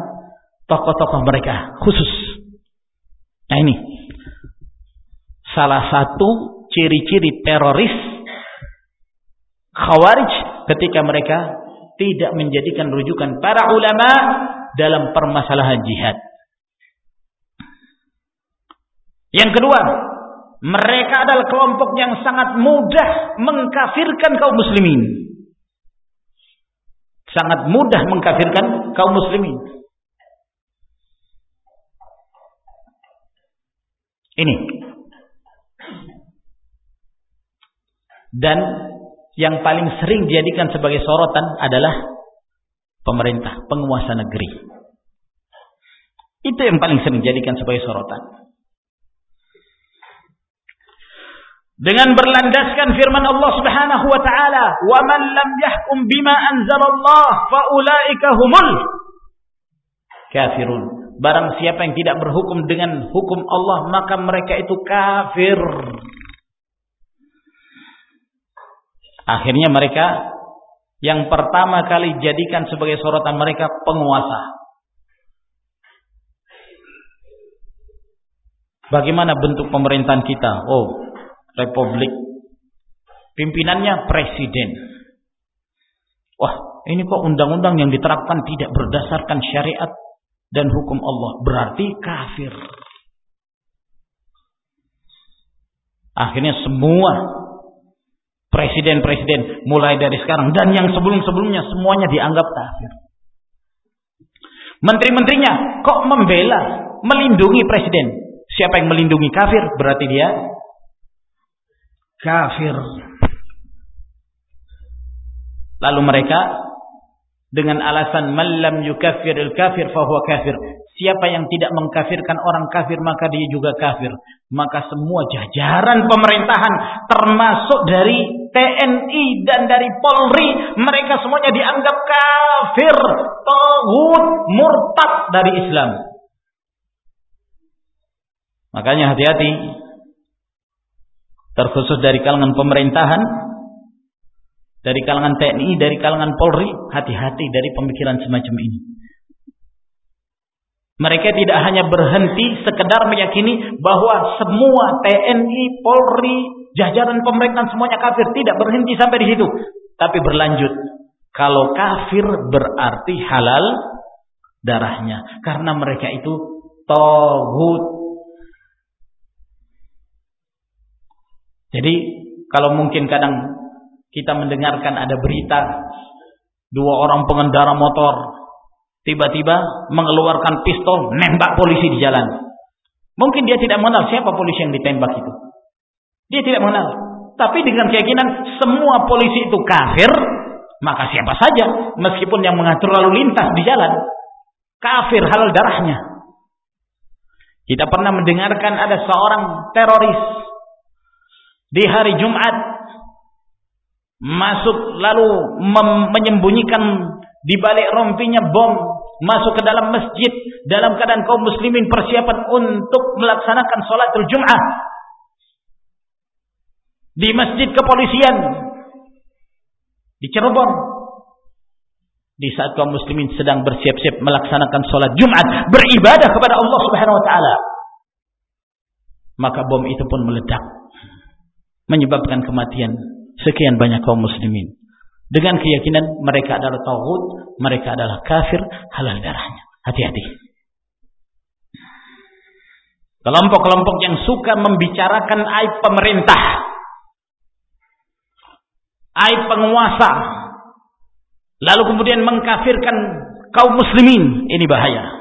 tokoh-tokoh mereka khusus. Nah ini salah satu ciri-ciri teroris Khawarij ketika mereka tidak menjadikan rujukan para ulama dalam permasalahan jihad. Yang kedua, mereka adalah kelompok yang sangat mudah mengkafirkan kaum muslimin. Sangat mudah mengkafirkan kaum muslimin. Ini. Dan yang paling sering dijadikan sebagai sorotan adalah pemerintah, penguasa negeri. Itu yang paling sering dijadikan sebagai sorotan. Dengan berlandaskan firman Allah Subhanahu wa taala, "Wa man lam yahkum bima anzalallah fa ulaika humul kafirun." Barang siapa yang tidak berhukum dengan hukum Allah, maka mereka itu kafir. Akhirnya mereka yang pertama kali jadikan sebagai sorotan mereka penguasa. Bagaimana bentuk pemerintahan kita? Oh, republik. Pimpinannya presiden. Wah, ini kok undang-undang yang diterapkan tidak berdasarkan syariat dan hukum Allah. Berarti kafir. Akhirnya semua presiden-presiden mulai dari sekarang dan yang sebelum-sebelumnya semuanya dianggap kafir. Menteri-menterinya kok membela, melindungi presiden. Siapa yang melindungi kafir berarti dia kafir. Lalu mereka dengan alasan malam yukafiril kafir fahuwa kafir. Siapa yang tidak mengkafirkan orang kafir maka dia juga kafir. Maka semua jajaran pemerintahan termasuk dari TNI dan dari Polri mereka semuanya dianggap kafir, tagut, murtad dari Islam. Makanya hati-hati terkhusus dari kalangan pemerintahan, dari kalangan TNI, dari kalangan Polri, hati-hati dari pemikiran semacam ini. Mereka tidak hanya berhenti sekedar meyakini bahwa semua TNI, Polri, jajaran pemerintahan semuanya kafir, tidak berhenti sampai di situ, tapi berlanjut. Kalau kafir berarti halal darahnya karena mereka itu togut Jadi kalau mungkin kadang kita mendengarkan ada berita dua orang pengendara motor tiba-tiba mengeluarkan pistol nembak polisi di jalan. Mungkin dia tidak mengenal siapa polisi yang ditembak itu. Dia tidak mengenal. Tapi dengan keyakinan semua polisi itu kafir, maka siapa saja meskipun yang mengatur lalu lintas di jalan kafir halal darahnya. Kita pernah mendengarkan ada seorang teroris di hari Jumat. Masuk lalu menyembunyikan di balik rompinya bom. Masuk ke dalam masjid. Dalam keadaan kaum muslimin persiapan untuk melaksanakan salatul Jumat di masjid kepolisian. Di Cirebon. Di saat kaum muslimin sedang bersiap-siap melaksanakan salat Jumat beribadah kepada Allah Subhanahu wa taala. Maka bom itu pun meledak menyebabkan kematian sekian banyak kaum muslimin dengan keyakinan mereka adalah tauhid, mereka adalah kafir, halal darahnya. Hati-hati. Kelompok-kelompok yang suka membicarakan aib pemerintah, aib penguasa, lalu kemudian mengkafirkan kaum muslimin, ini bahaya.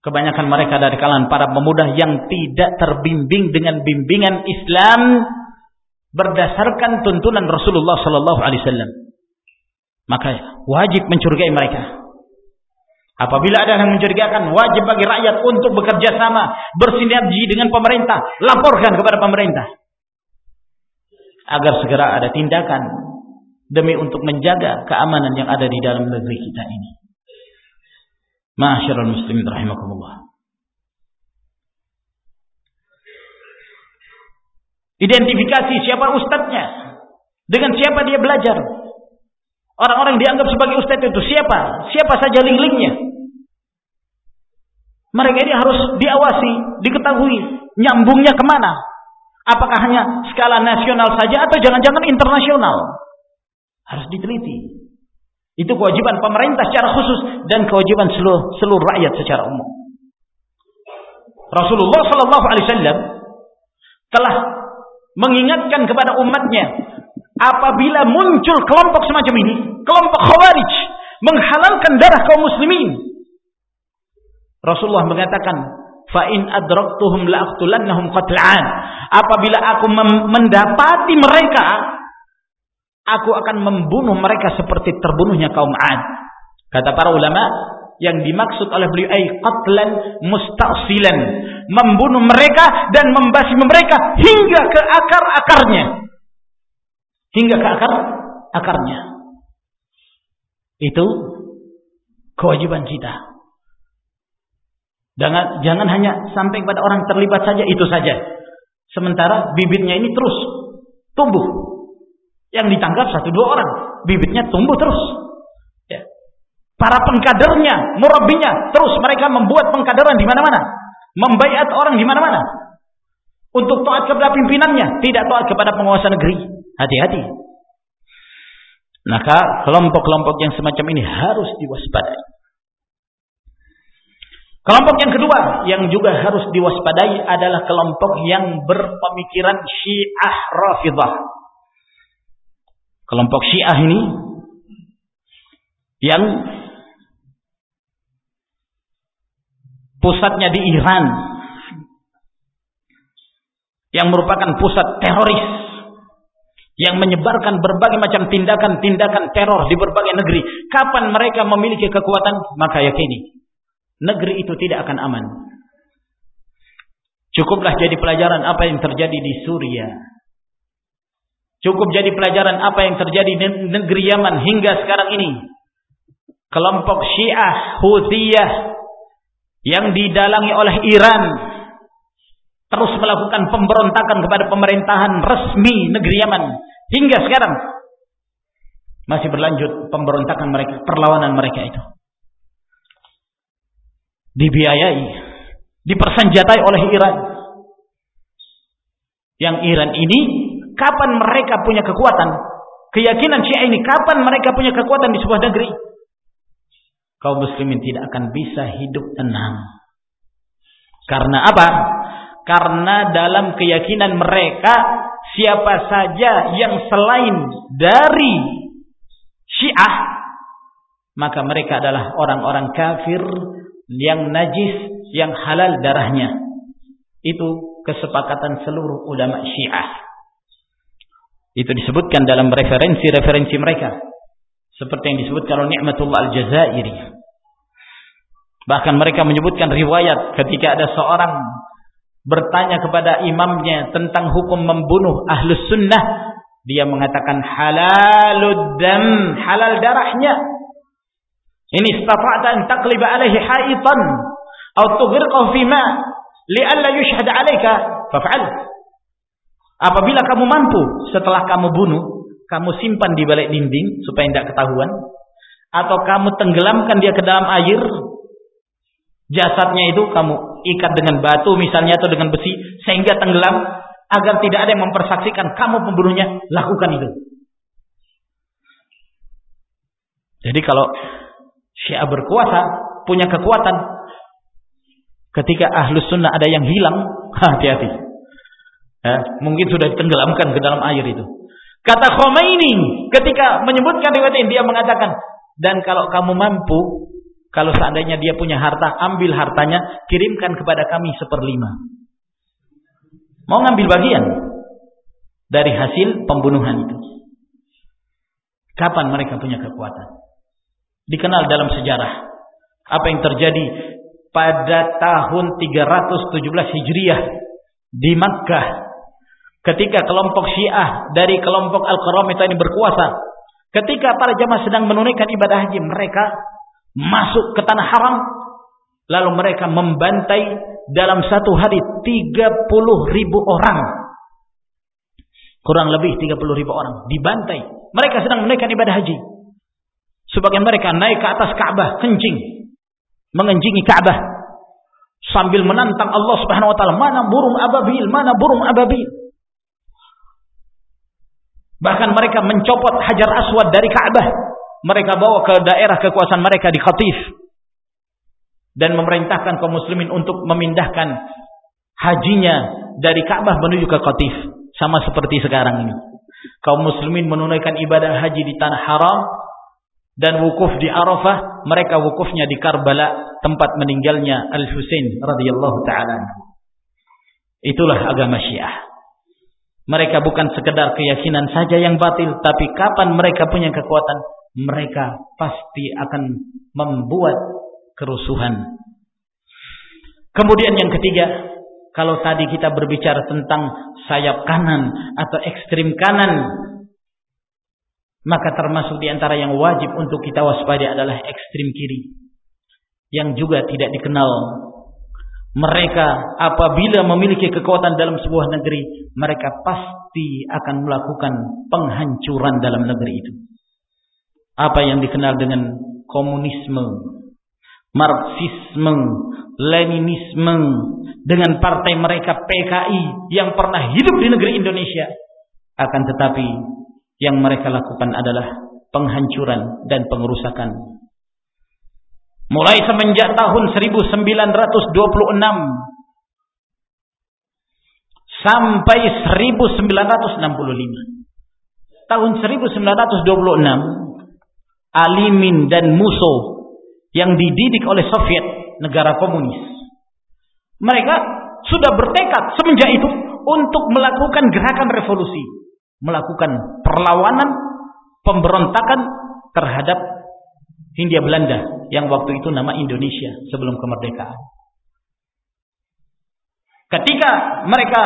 Kebanyakan mereka dari kalangan para pemuda yang tidak terbimbing dengan bimbingan Islam berdasarkan tuntunan Rasulullah sallallahu alaihi wasallam. Maka wajib mencurigai mereka. Apabila ada yang mencurigakan, wajib bagi rakyat untuk bekerja sama, bersinergi dengan pemerintah, laporkan kepada pemerintah. Agar segera ada tindakan demi untuk menjaga keamanan yang ada di dalam negeri kita ini. Masyarul muslimin rahimakumullah. Identifikasi siapa ustadznya. Dengan siapa dia belajar. Orang-orang dianggap sebagai ustadz itu siapa? Siapa saja link-linknya. Mereka ini harus diawasi, diketahui nyambungnya ke mana. Apakah hanya skala nasional saja atau jangan-jangan internasional? Harus diteliti. Itu kewajiban pemerintah secara khusus dan kewajiban seluruh, seluruh rakyat secara umum. Rasulullah Sallallahu Alaihi Wasallam telah mengingatkan kepada umatnya apabila muncul kelompok semacam ini, kelompok khawarij menghalalkan darah kaum muslimin, Rasulullah mengatakan, "Fa in adraktuhum la'aqtulannahum qatlan." Apabila aku mendapati mereka, aku akan membunuh mereka seperti terbunuhnya kaum 'Ad. Kata para ulama, yang dimaksud oleh beliau ay qatlan mustasilan, membunuh mereka dan membasmi mereka hingga ke akar-akarnya. Hingga ke akar akarnya. Itu kewajiban kita. Jangan, jangan hanya sampai pada orang terlibat saja itu saja. Sementara bibitnya ini terus tumbuh. Yang ditangkap satu dua orang, bibitnya tumbuh terus. Ya. Para pengkadernya, murabinya, terus mereka membuat pengkaderan di mana-mana, membayat orang di mana-mana. Untuk taat kepada pimpinannya, tidak taat kepada penguasa negeri. Hati-hati. Maka kelompok-kelompok yang semacam ini harus diwaspadai. Kelompok yang kedua yang juga harus diwaspadai adalah kelompok yang berpemikiran Syiah Rafidah. Kelompok Syiah ini yang pusatnya di Iran yang merupakan pusat teroris yang menyebarkan berbagai macam tindakan-tindakan teror di berbagai negeri. Kapan mereka memiliki kekuatan, maka yakini negeri itu tidak akan aman. Cukuplah jadi pelajaran apa yang terjadi di Suriah. Cukup jadi pelajaran apa yang terjadi di negeri Yaman hingga sekarang ini. Kelompok Syiah Houthiyah yang didalangi oleh Iran terus melakukan pemberontakan kepada pemerintahan resmi negeri Yaman hingga sekarang masih berlanjut pemberontakan mereka, perlawanan mereka itu dibiayai, dipersenjatai oleh Iran. Yang Iran ini kapan mereka punya kekuatan? Keyakinan Syiah ini kapan mereka punya kekuatan di sebuah negeri? Kaum muslimin tidak akan bisa hidup tenang. Karena apa? Karena dalam keyakinan mereka siapa saja yang selain dari Syiah maka mereka adalah orang-orang kafir yang najis, yang halal darahnya. Itu kesepakatan seluruh ulama Syiah. Itu disebutkan dalam referensi-referensi mereka. Seperti yang disebutkan oleh Ni'matullah Al-Jazairi. Bahkan mereka menyebutkan riwayat ketika ada seorang bertanya kepada imamnya tentang hukum membunuh ahlus sunnah. Dia mengatakan halalud halal darahnya. Ini istata'ta an taqliba alaihi haitan atau tughriqahu fi ma yushhad 'alaika faf'al. Apabila kamu mampu setelah kamu bunuh, kamu simpan di balik dinding supaya tidak ketahuan atau kamu tenggelamkan dia ke dalam air jasadnya itu kamu ikat dengan batu misalnya atau dengan besi sehingga tenggelam agar tidak ada yang mempersaksikan kamu pembunuhnya lakukan itu jadi kalau Syiah berkuasa, punya kekuatan. Ketika ahlus sunnah ada yang hilang, hati-hati. Ya, mungkin sudah ditenggelamkan ke dalam air itu. Kata Khomeini ketika menyebutkan riwayat ini dia mengatakan dan kalau kamu mampu kalau seandainya dia punya harta ambil hartanya kirimkan kepada kami seperlima. Mau ngambil bagian dari hasil pembunuhan itu. Kapan mereka punya kekuatan? dikenal dalam sejarah. Apa yang terjadi pada tahun 317 Hijriah di Makkah ketika kelompok Syiah dari kelompok Al-Qaramita ini berkuasa. Ketika para jamaah sedang menunaikan ibadah haji, mereka masuk ke tanah haram Lalu mereka membantai dalam satu hari 30 ribu orang. Kurang lebih 30 ribu orang dibantai. Mereka sedang menaikkan ibadah haji. Sebagian mereka naik ke atas Ka'bah, kencing. Mengenjingi Ka'bah. Sambil menantang Allah subhanahu wa ta'ala. Mana burung ababil, mana burung ababil. Bahkan mereka mencopot hajar aswad dari Ka'bah. Mereka bawa ke daerah kekuasaan mereka di Khatif. Dan memerintahkan kaum muslimin untuk memindahkan hajinya dari Ka'bah menuju ke Khatif. Sama seperti sekarang ini. Kaum muslimin menunaikan ibadah haji di tanah haram dan wukuf di Arafah, mereka wukufnya di Karbala, tempat meninggalnya Al-Husain radhiyallahu taala. Itulah agama Syiah. Mereka bukan sekedar keyakinan saja yang batil, tapi kapan mereka punya kekuatan, mereka pasti akan membuat kerusuhan. Kemudian yang ketiga, kalau tadi kita berbicara tentang sayap kanan atau ekstrim kanan, maka termasuk di antara yang wajib untuk kita waspada adalah ekstrim kiri. Yang juga tidak dikenal. Mereka apabila memiliki kekuatan dalam sebuah negeri, mereka pasti akan melakukan penghancuran dalam negeri itu. Apa yang dikenal dengan komunisme, marxisme, leninisme, dengan partai mereka PKI yang pernah hidup di negeri Indonesia. Akan tetapi yang mereka lakukan adalah penghancuran dan pengerusakan. Mulai semenjak tahun 1926 sampai 1965. Tahun 1926 Alimin dan Musso yang dididik oleh Soviet negara komunis. Mereka sudah bertekad semenjak itu untuk melakukan gerakan revolusi melakukan perlawanan pemberontakan terhadap Hindia Belanda yang waktu itu nama Indonesia sebelum kemerdekaan. Ketika mereka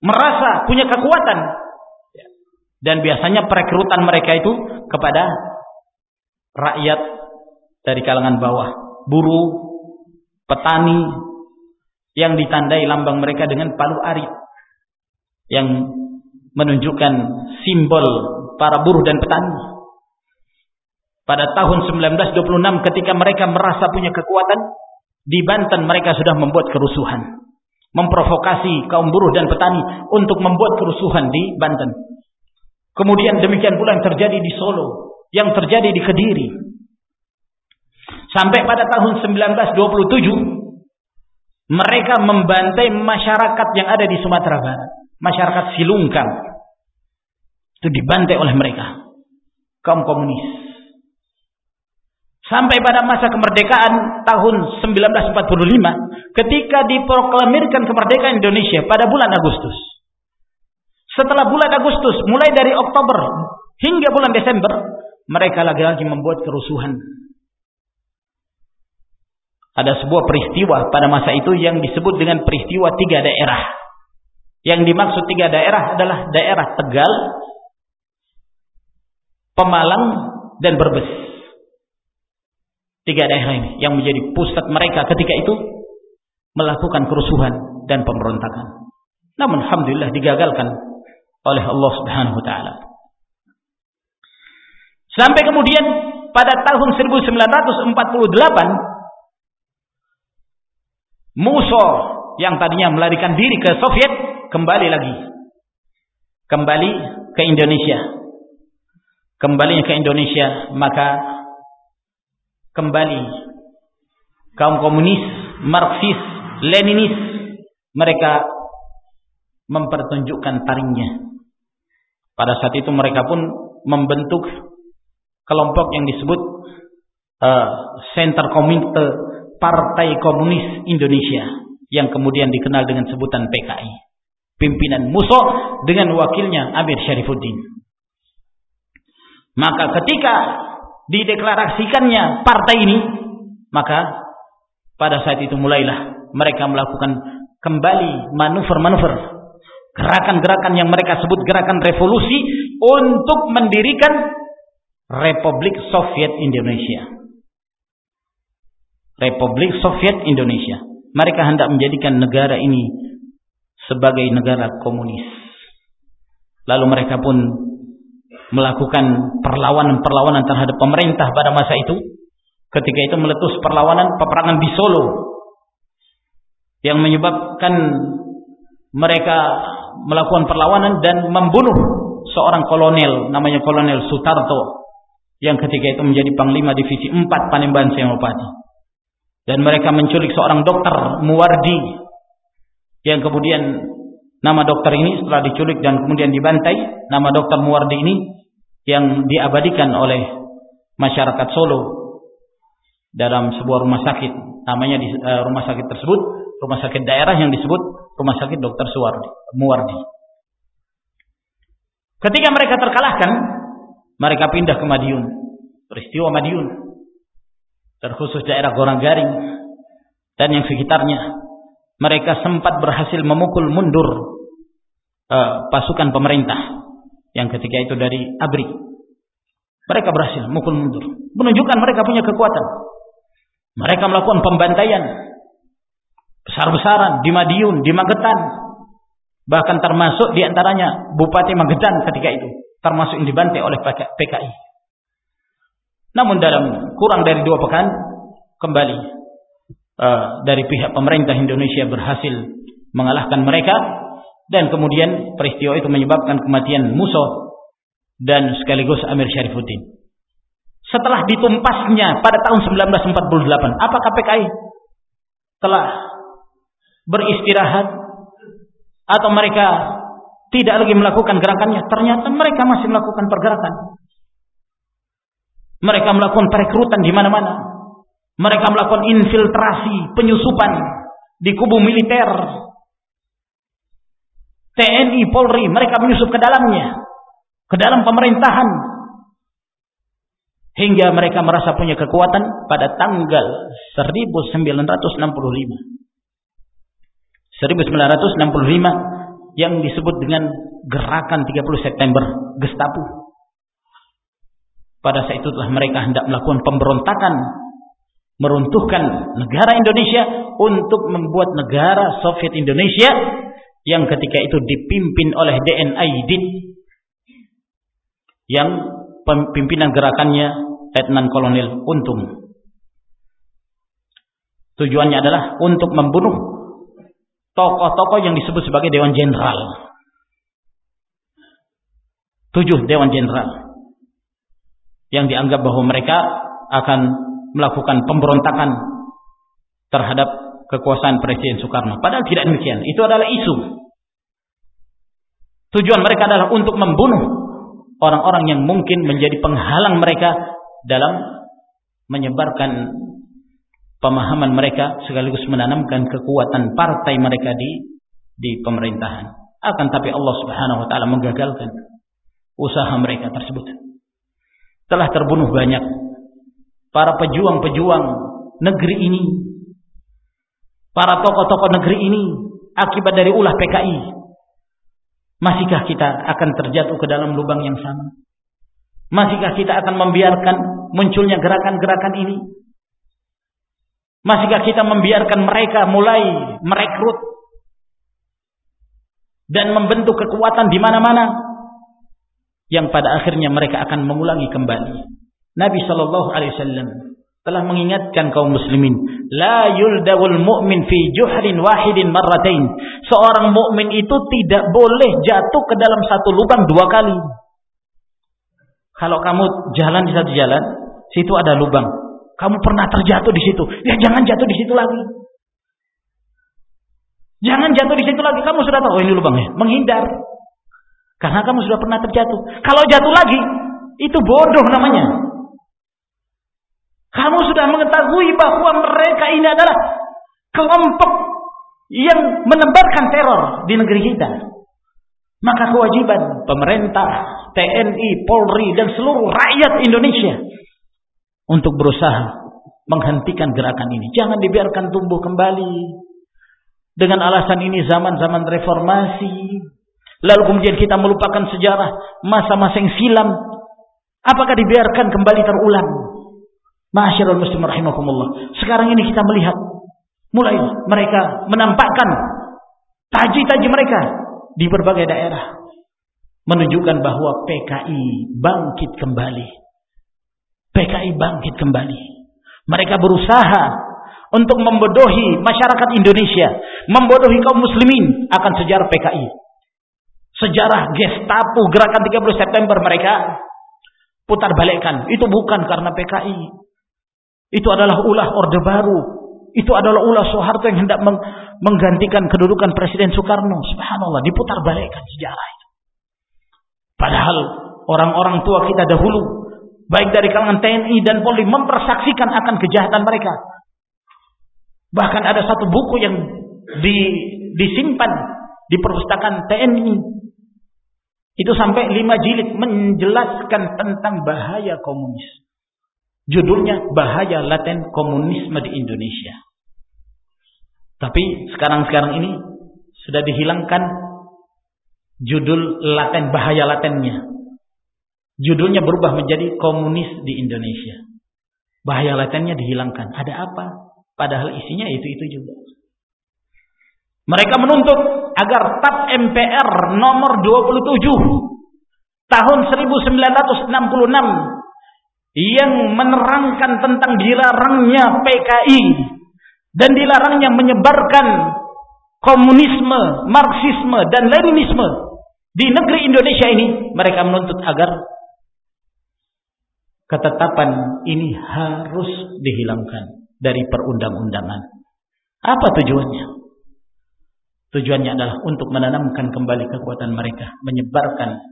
merasa punya kekuatan dan biasanya perekrutan mereka itu kepada rakyat dari kalangan bawah, buruh, petani yang ditandai lambang mereka dengan palu arit yang menunjukkan simbol para buruh dan petani. Pada tahun 1926 ketika mereka merasa punya kekuatan, di Banten mereka sudah membuat kerusuhan. Memprovokasi kaum buruh dan petani untuk membuat kerusuhan di Banten. Kemudian demikian pula yang terjadi di Solo, yang terjadi di Kediri. Sampai pada tahun 1927 mereka membantai masyarakat yang ada di Sumatera Barat, masyarakat Silungkang itu dibantai oleh mereka. Kaum komunis. Sampai pada masa kemerdekaan tahun 1945 ketika diproklamirkan kemerdekaan Indonesia pada bulan Agustus. Setelah bulan Agustus, mulai dari Oktober hingga bulan Desember, mereka lagi-lagi membuat kerusuhan. Ada sebuah peristiwa pada masa itu yang disebut dengan peristiwa tiga daerah. Yang dimaksud tiga daerah adalah daerah Tegal, Pemalang dan Brebes. Tiga daerah ini yang menjadi pusat mereka ketika itu melakukan kerusuhan dan pemberontakan. Namun alhamdulillah digagalkan oleh Allah Subhanahu wa taala. Sampai kemudian pada tahun 1948 Musa yang tadinya melarikan diri ke Soviet kembali lagi kembali ke Indonesia kembali ke Indonesia maka kembali kaum komunis, Marxis, Leninis mereka mempertunjukkan taringnya. Pada saat itu mereka pun membentuk kelompok yang disebut uh, Center Komite Partai Komunis Indonesia yang kemudian dikenal dengan sebutan PKI. Pimpinan Musuh dengan wakilnya Amir Syarifuddin. Maka ketika dideklarasikannya partai ini, maka pada saat itu mulailah mereka melakukan kembali manuver-manuver gerakan-gerakan yang mereka sebut gerakan revolusi untuk mendirikan Republik Soviet Indonesia. Republik Soviet Indonesia. Mereka hendak menjadikan negara ini sebagai negara komunis. Lalu mereka pun melakukan perlawanan-perlawanan terhadap pemerintah pada masa itu. Ketika itu meletus perlawanan peperangan di Solo yang menyebabkan mereka melakukan perlawanan dan membunuh seorang kolonel namanya Kolonel Sutarto yang ketika itu menjadi panglima divisi 4 Panembahan Senopati dan mereka menculik seorang dokter Muwardi yang kemudian nama dokter ini setelah diculik dan kemudian dibantai nama dokter Muwardi ini yang diabadikan oleh masyarakat Solo dalam sebuah rumah sakit. Namanya di uh, rumah sakit tersebut rumah sakit daerah yang disebut rumah sakit dokter Suwardi Muwardi. Ketika mereka terkalahkan mereka pindah ke Madiun. Peristiwa Madiun terkhusus daerah Gorang-Garing dan yang sekitarnya mereka sempat berhasil memukul mundur uh, pasukan pemerintah yang ketika itu dari Abri. Mereka berhasil memukul mundur. Menunjukkan mereka punya kekuatan. Mereka melakukan pembantaian. Besar-besaran di Madiun, di Magetan. Bahkan termasuk di antaranya Bupati Magetan ketika itu. Termasuk yang dibantai oleh PKI namun dalam kurang dari dua pekan kembali uh, dari pihak pemerintah Indonesia berhasil mengalahkan mereka dan kemudian peristiwa itu menyebabkan kematian Musa dan sekaligus Amir Syarifuddin. Setelah ditumpasnya pada tahun 1948, apakah PKI telah beristirahat atau mereka tidak lagi melakukan gerakannya? Ternyata mereka masih melakukan pergerakan. Mereka melakukan perekrutan di mana-mana. Mereka melakukan infiltrasi, penyusupan di kubu militer. TNI, Polri, mereka menyusup ke dalamnya. Ke dalam pemerintahan. Hingga mereka merasa punya kekuatan pada tanggal 1965. 1965 yang disebut dengan Gerakan 30 September Gestapo pada saat itu telah mereka hendak melakukan pemberontakan, meruntuhkan negara Indonesia untuk membuat negara Soviet Indonesia yang ketika itu dipimpin oleh DN Aidit yang pimpinan gerakannya Letnan Kolonel Untung. Tujuannya adalah untuk membunuh tokoh-tokoh yang disebut sebagai Dewan Jenderal. Tujuh Dewan Jenderal yang dianggap bahwa mereka akan melakukan pemberontakan terhadap kekuasaan Presiden Soekarno. Padahal tidak demikian. Itu adalah isu. Tujuan mereka adalah untuk membunuh orang-orang yang mungkin menjadi penghalang mereka dalam menyebarkan pemahaman mereka sekaligus menanamkan kekuatan partai mereka di di pemerintahan. Akan tapi Allah Subhanahu wa taala menggagalkan usaha mereka tersebut telah terbunuh banyak para pejuang-pejuang negeri ini. Para tokoh-tokoh negeri ini. Akibat dari ulah PKI masihkah kita akan terjatuh ke dalam lubang yang sama? Masihkah kita akan membiarkan munculnya gerakan-gerakan ini? Masihkah kita membiarkan mereka mulai merekrut dan membentuk kekuatan di mana-mana yang pada akhirnya mereka akan mengulangi kembali. Nabi Shallallahu Alaihi Wasallam telah mengingatkan kaum muslimin, la yuldawul mu'min fi juhrin wahidin marratain. Seorang mukmin itu tidak boleh jatuh ke dalam satu lubang dua kali. Kalau kamu jalan di satu jalan, situ ada lubang. Kamu pernah terjatuh di situ, ya jangan jatuh di situ lagi. Jangan jatuh di situ lagi. Kamu sudah tahu oh ini lubangnya, menghindar. Karena kamu sudah pernah terjatuh. Kalau jatuh lagi, itu bodoh namanya. Kamu sudah mengetahui bahwa mereka ini adalah kelompok yang menebarkan teror di negeri kita. Maka kewajiban pemerintah, TNI, Polri, dan seluruh rakyat Indonesia untuk berusaha menghentikan gerakan ini. Jangan dibiarkan tumbuh kembali. Dengan alasan ini zaman-zaman reformasi, Lalu kemudian kita melupakan sejarah masa-masa yang silam. Apakah dibiarkan kembali terulang? Masyarul muslim rahimakumullah. Sekarang ini kita melihat mulai mereka menampakkan taji-taji mereka di berbagai daerah menunjukkan bahwa PKI bangkit kembali. PKI bangkit kembali. Mereka berusaha untuk membodohi masyarakat Indonesia, membodohi kaum muslimin akan sejarah PKI. Sejarah Gestapo gerakan 30 September mereka putar balikkan. Itu bukan karena PKI. Itu adalah ulah Orde Baru. Itu adalah ulah Soeharto yang hendak menggantikan kedudukan Presiden Soekarno. Subhanallah, diputar balikkan sejarah itu. Padahal orang-orang tua kita dahulu, baik dari kalangan TNI dan Polri, mempersaksikan akan kejahatan mereka. Bahkan ada satu buku yang di, disimpan di perpustakaan TNI itu sampai lima jilid menjelaskan tentang bahaya komunis. Judulnya Bahaya Laten Komunisme di Indonesia. Tapi sekarang-sekarang ini sudah dihilangkan judul laten bahaya latennya. Judulnya berubah menjadi komunis di Indonesia. Bahaya latennya dihilangkan. Ada apa? Padahal isinya itu-itu juga. Mereka menuntut agar TAP MPR nomor 27 tahun 1966 yang menerangkan tentang dilarangnya PKI dan dilarangnya menyebarkan komunisme, marxisme dan leninisme di negeri Indonesia ini mereka menuntut agar ketetapan ini harus dihilangkan dari perundang-undangan. Apa tujuannya? Tujuannya adalah untuk menanamkan kembali kekuatan mereka, menyebarkan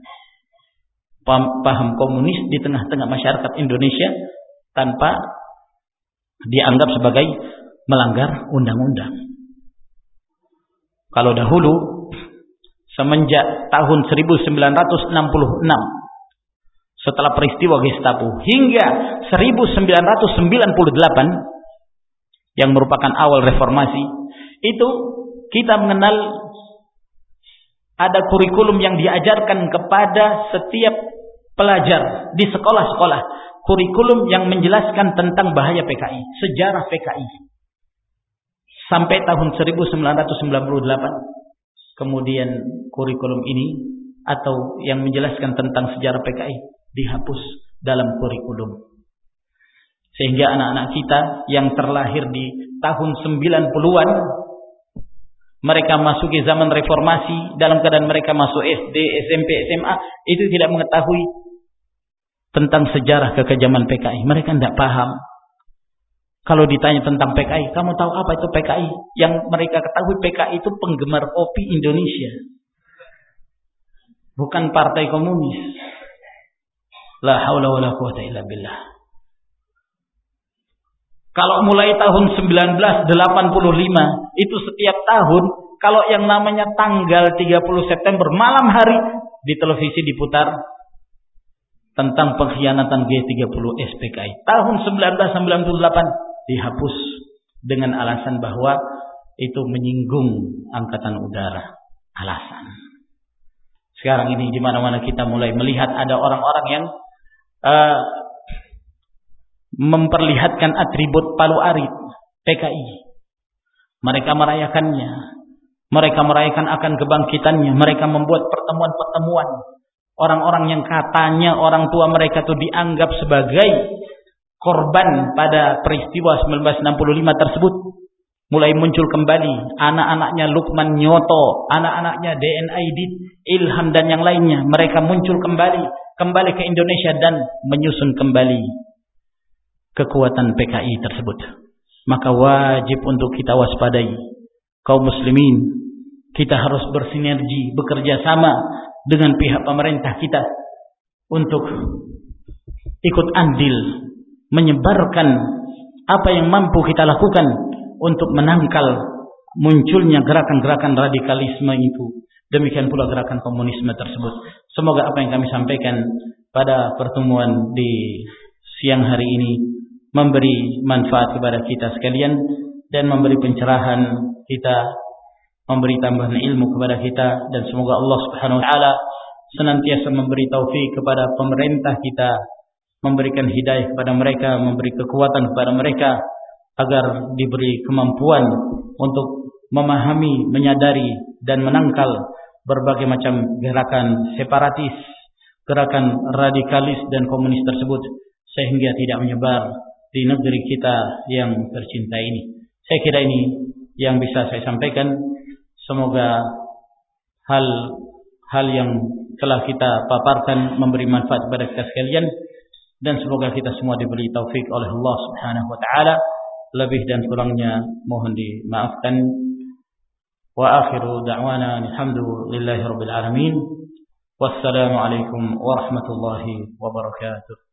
paham komunis di tengah-tengah masyarakat Indonesia tanpa dianggap sebagai melanggar undang-undang. Kalau dahulu semenjak tahun 1966 setelah peristiwa Gestapo hingga 1998 yang merupakan awal reformasi itu kita mengenal ada kurikulum yang diajarkan kepada setiap pelajar di sekolah-sekolah. Kurikulum yang menjelaskan tentang bahaya PKI, sejarah PKI. Sampai tahun 1998. Kemudian kurikulum ini atau yang menjelaskan tentang sejarah PKI dihapus dalam kurikulum. Sehingga anak-anak kita yang terlahir di tahun 90-an mereka masuki zaman reformasi dalam keadaan mereka masuk SD, SMP, SMA itu tidak mengetahui tentang sejarah kekejaman PKI. Mereka tidak paham. Kalau ditanya tentang PKI, kamu tahu apa itu PKI? Yang mereka ketahui PKI itu penggemar kopi Indonesia. Bukan partai komunis. La haula wala quwata illa billah. Kalau mulai tahun 1985 itu setiap tahun kalau yang namanya tanggal 30 September malam hari di televisi diputar tentang pengkhianatan G30 SPKI. Tahun 1998 dihapus dengan alasan bahwa itu menyinggung angkatan udara. Alasan. Sekarang ini di mana-mana kita mulai melihat ada orang-orang yang uh, memperlihatkan atribut palu arit PKI. Mereka merayakannya. Mereka merayakan akan kebangkitannya. Mereka membuat pertemuan-pertemuan. Orang-orang yang katanya orang tua mereka itu dianggap sebagai korban pada peristiwa 1965 tersebut. Mulai muncul kembali anak-anaknya Lukman Nyoto, anak-anaknya DNA Idit, Ilham dan yang lainnya. Mereka muncul kembali, kembali ke Indonesia dan menyusun kembali kekuatan PKI tersebut. Maka wajib untuk kita waspadai. Kaum muslimin, kita harus bersinergi, bekerja sama dengan pihak pemerintah kita untuk ikut andil menyebarkan apa yang mampu kita lakukan untuk menangkal munculnya gerakan-gerakan radikalisme itu. Demikian pula gerakan komunisme tersebut. Semoga apa yang kami sampaikan pada pertemuan di siang hari ini memberi manfaat kepada kita sekalian dan memberi pencerahan kita memberi tambahan ilmu kepada kita dan semoga Allah Subhanahu wa taala senantiasa memberi taufik kepada pemerintah kita memberikan hidayah kepada mereka, memberi kekuatan kepada mereka agar diberi kemampuan untuk memahami, menyadari dan menangkal berbagai macam gerakan separatis, gerakan radikalis dan komunis tersebut sehingga tidak menyebar di negeri kita yang tercinta ini. Saya kira ini yang bisa saya sampaikan. Semoga hal hal yang telah kita paparkan memberi manfaat kepada kita sekalian dan semoga kita semua diberi taufik oleh Allah Subhanahu wa taala. Lebih dan kurangnya mohon dimaafkan. Wa akhiru da'wana alhamdulillahi rabbil alamin. Wassalamu alaikum warahmatullahi wabarakatuh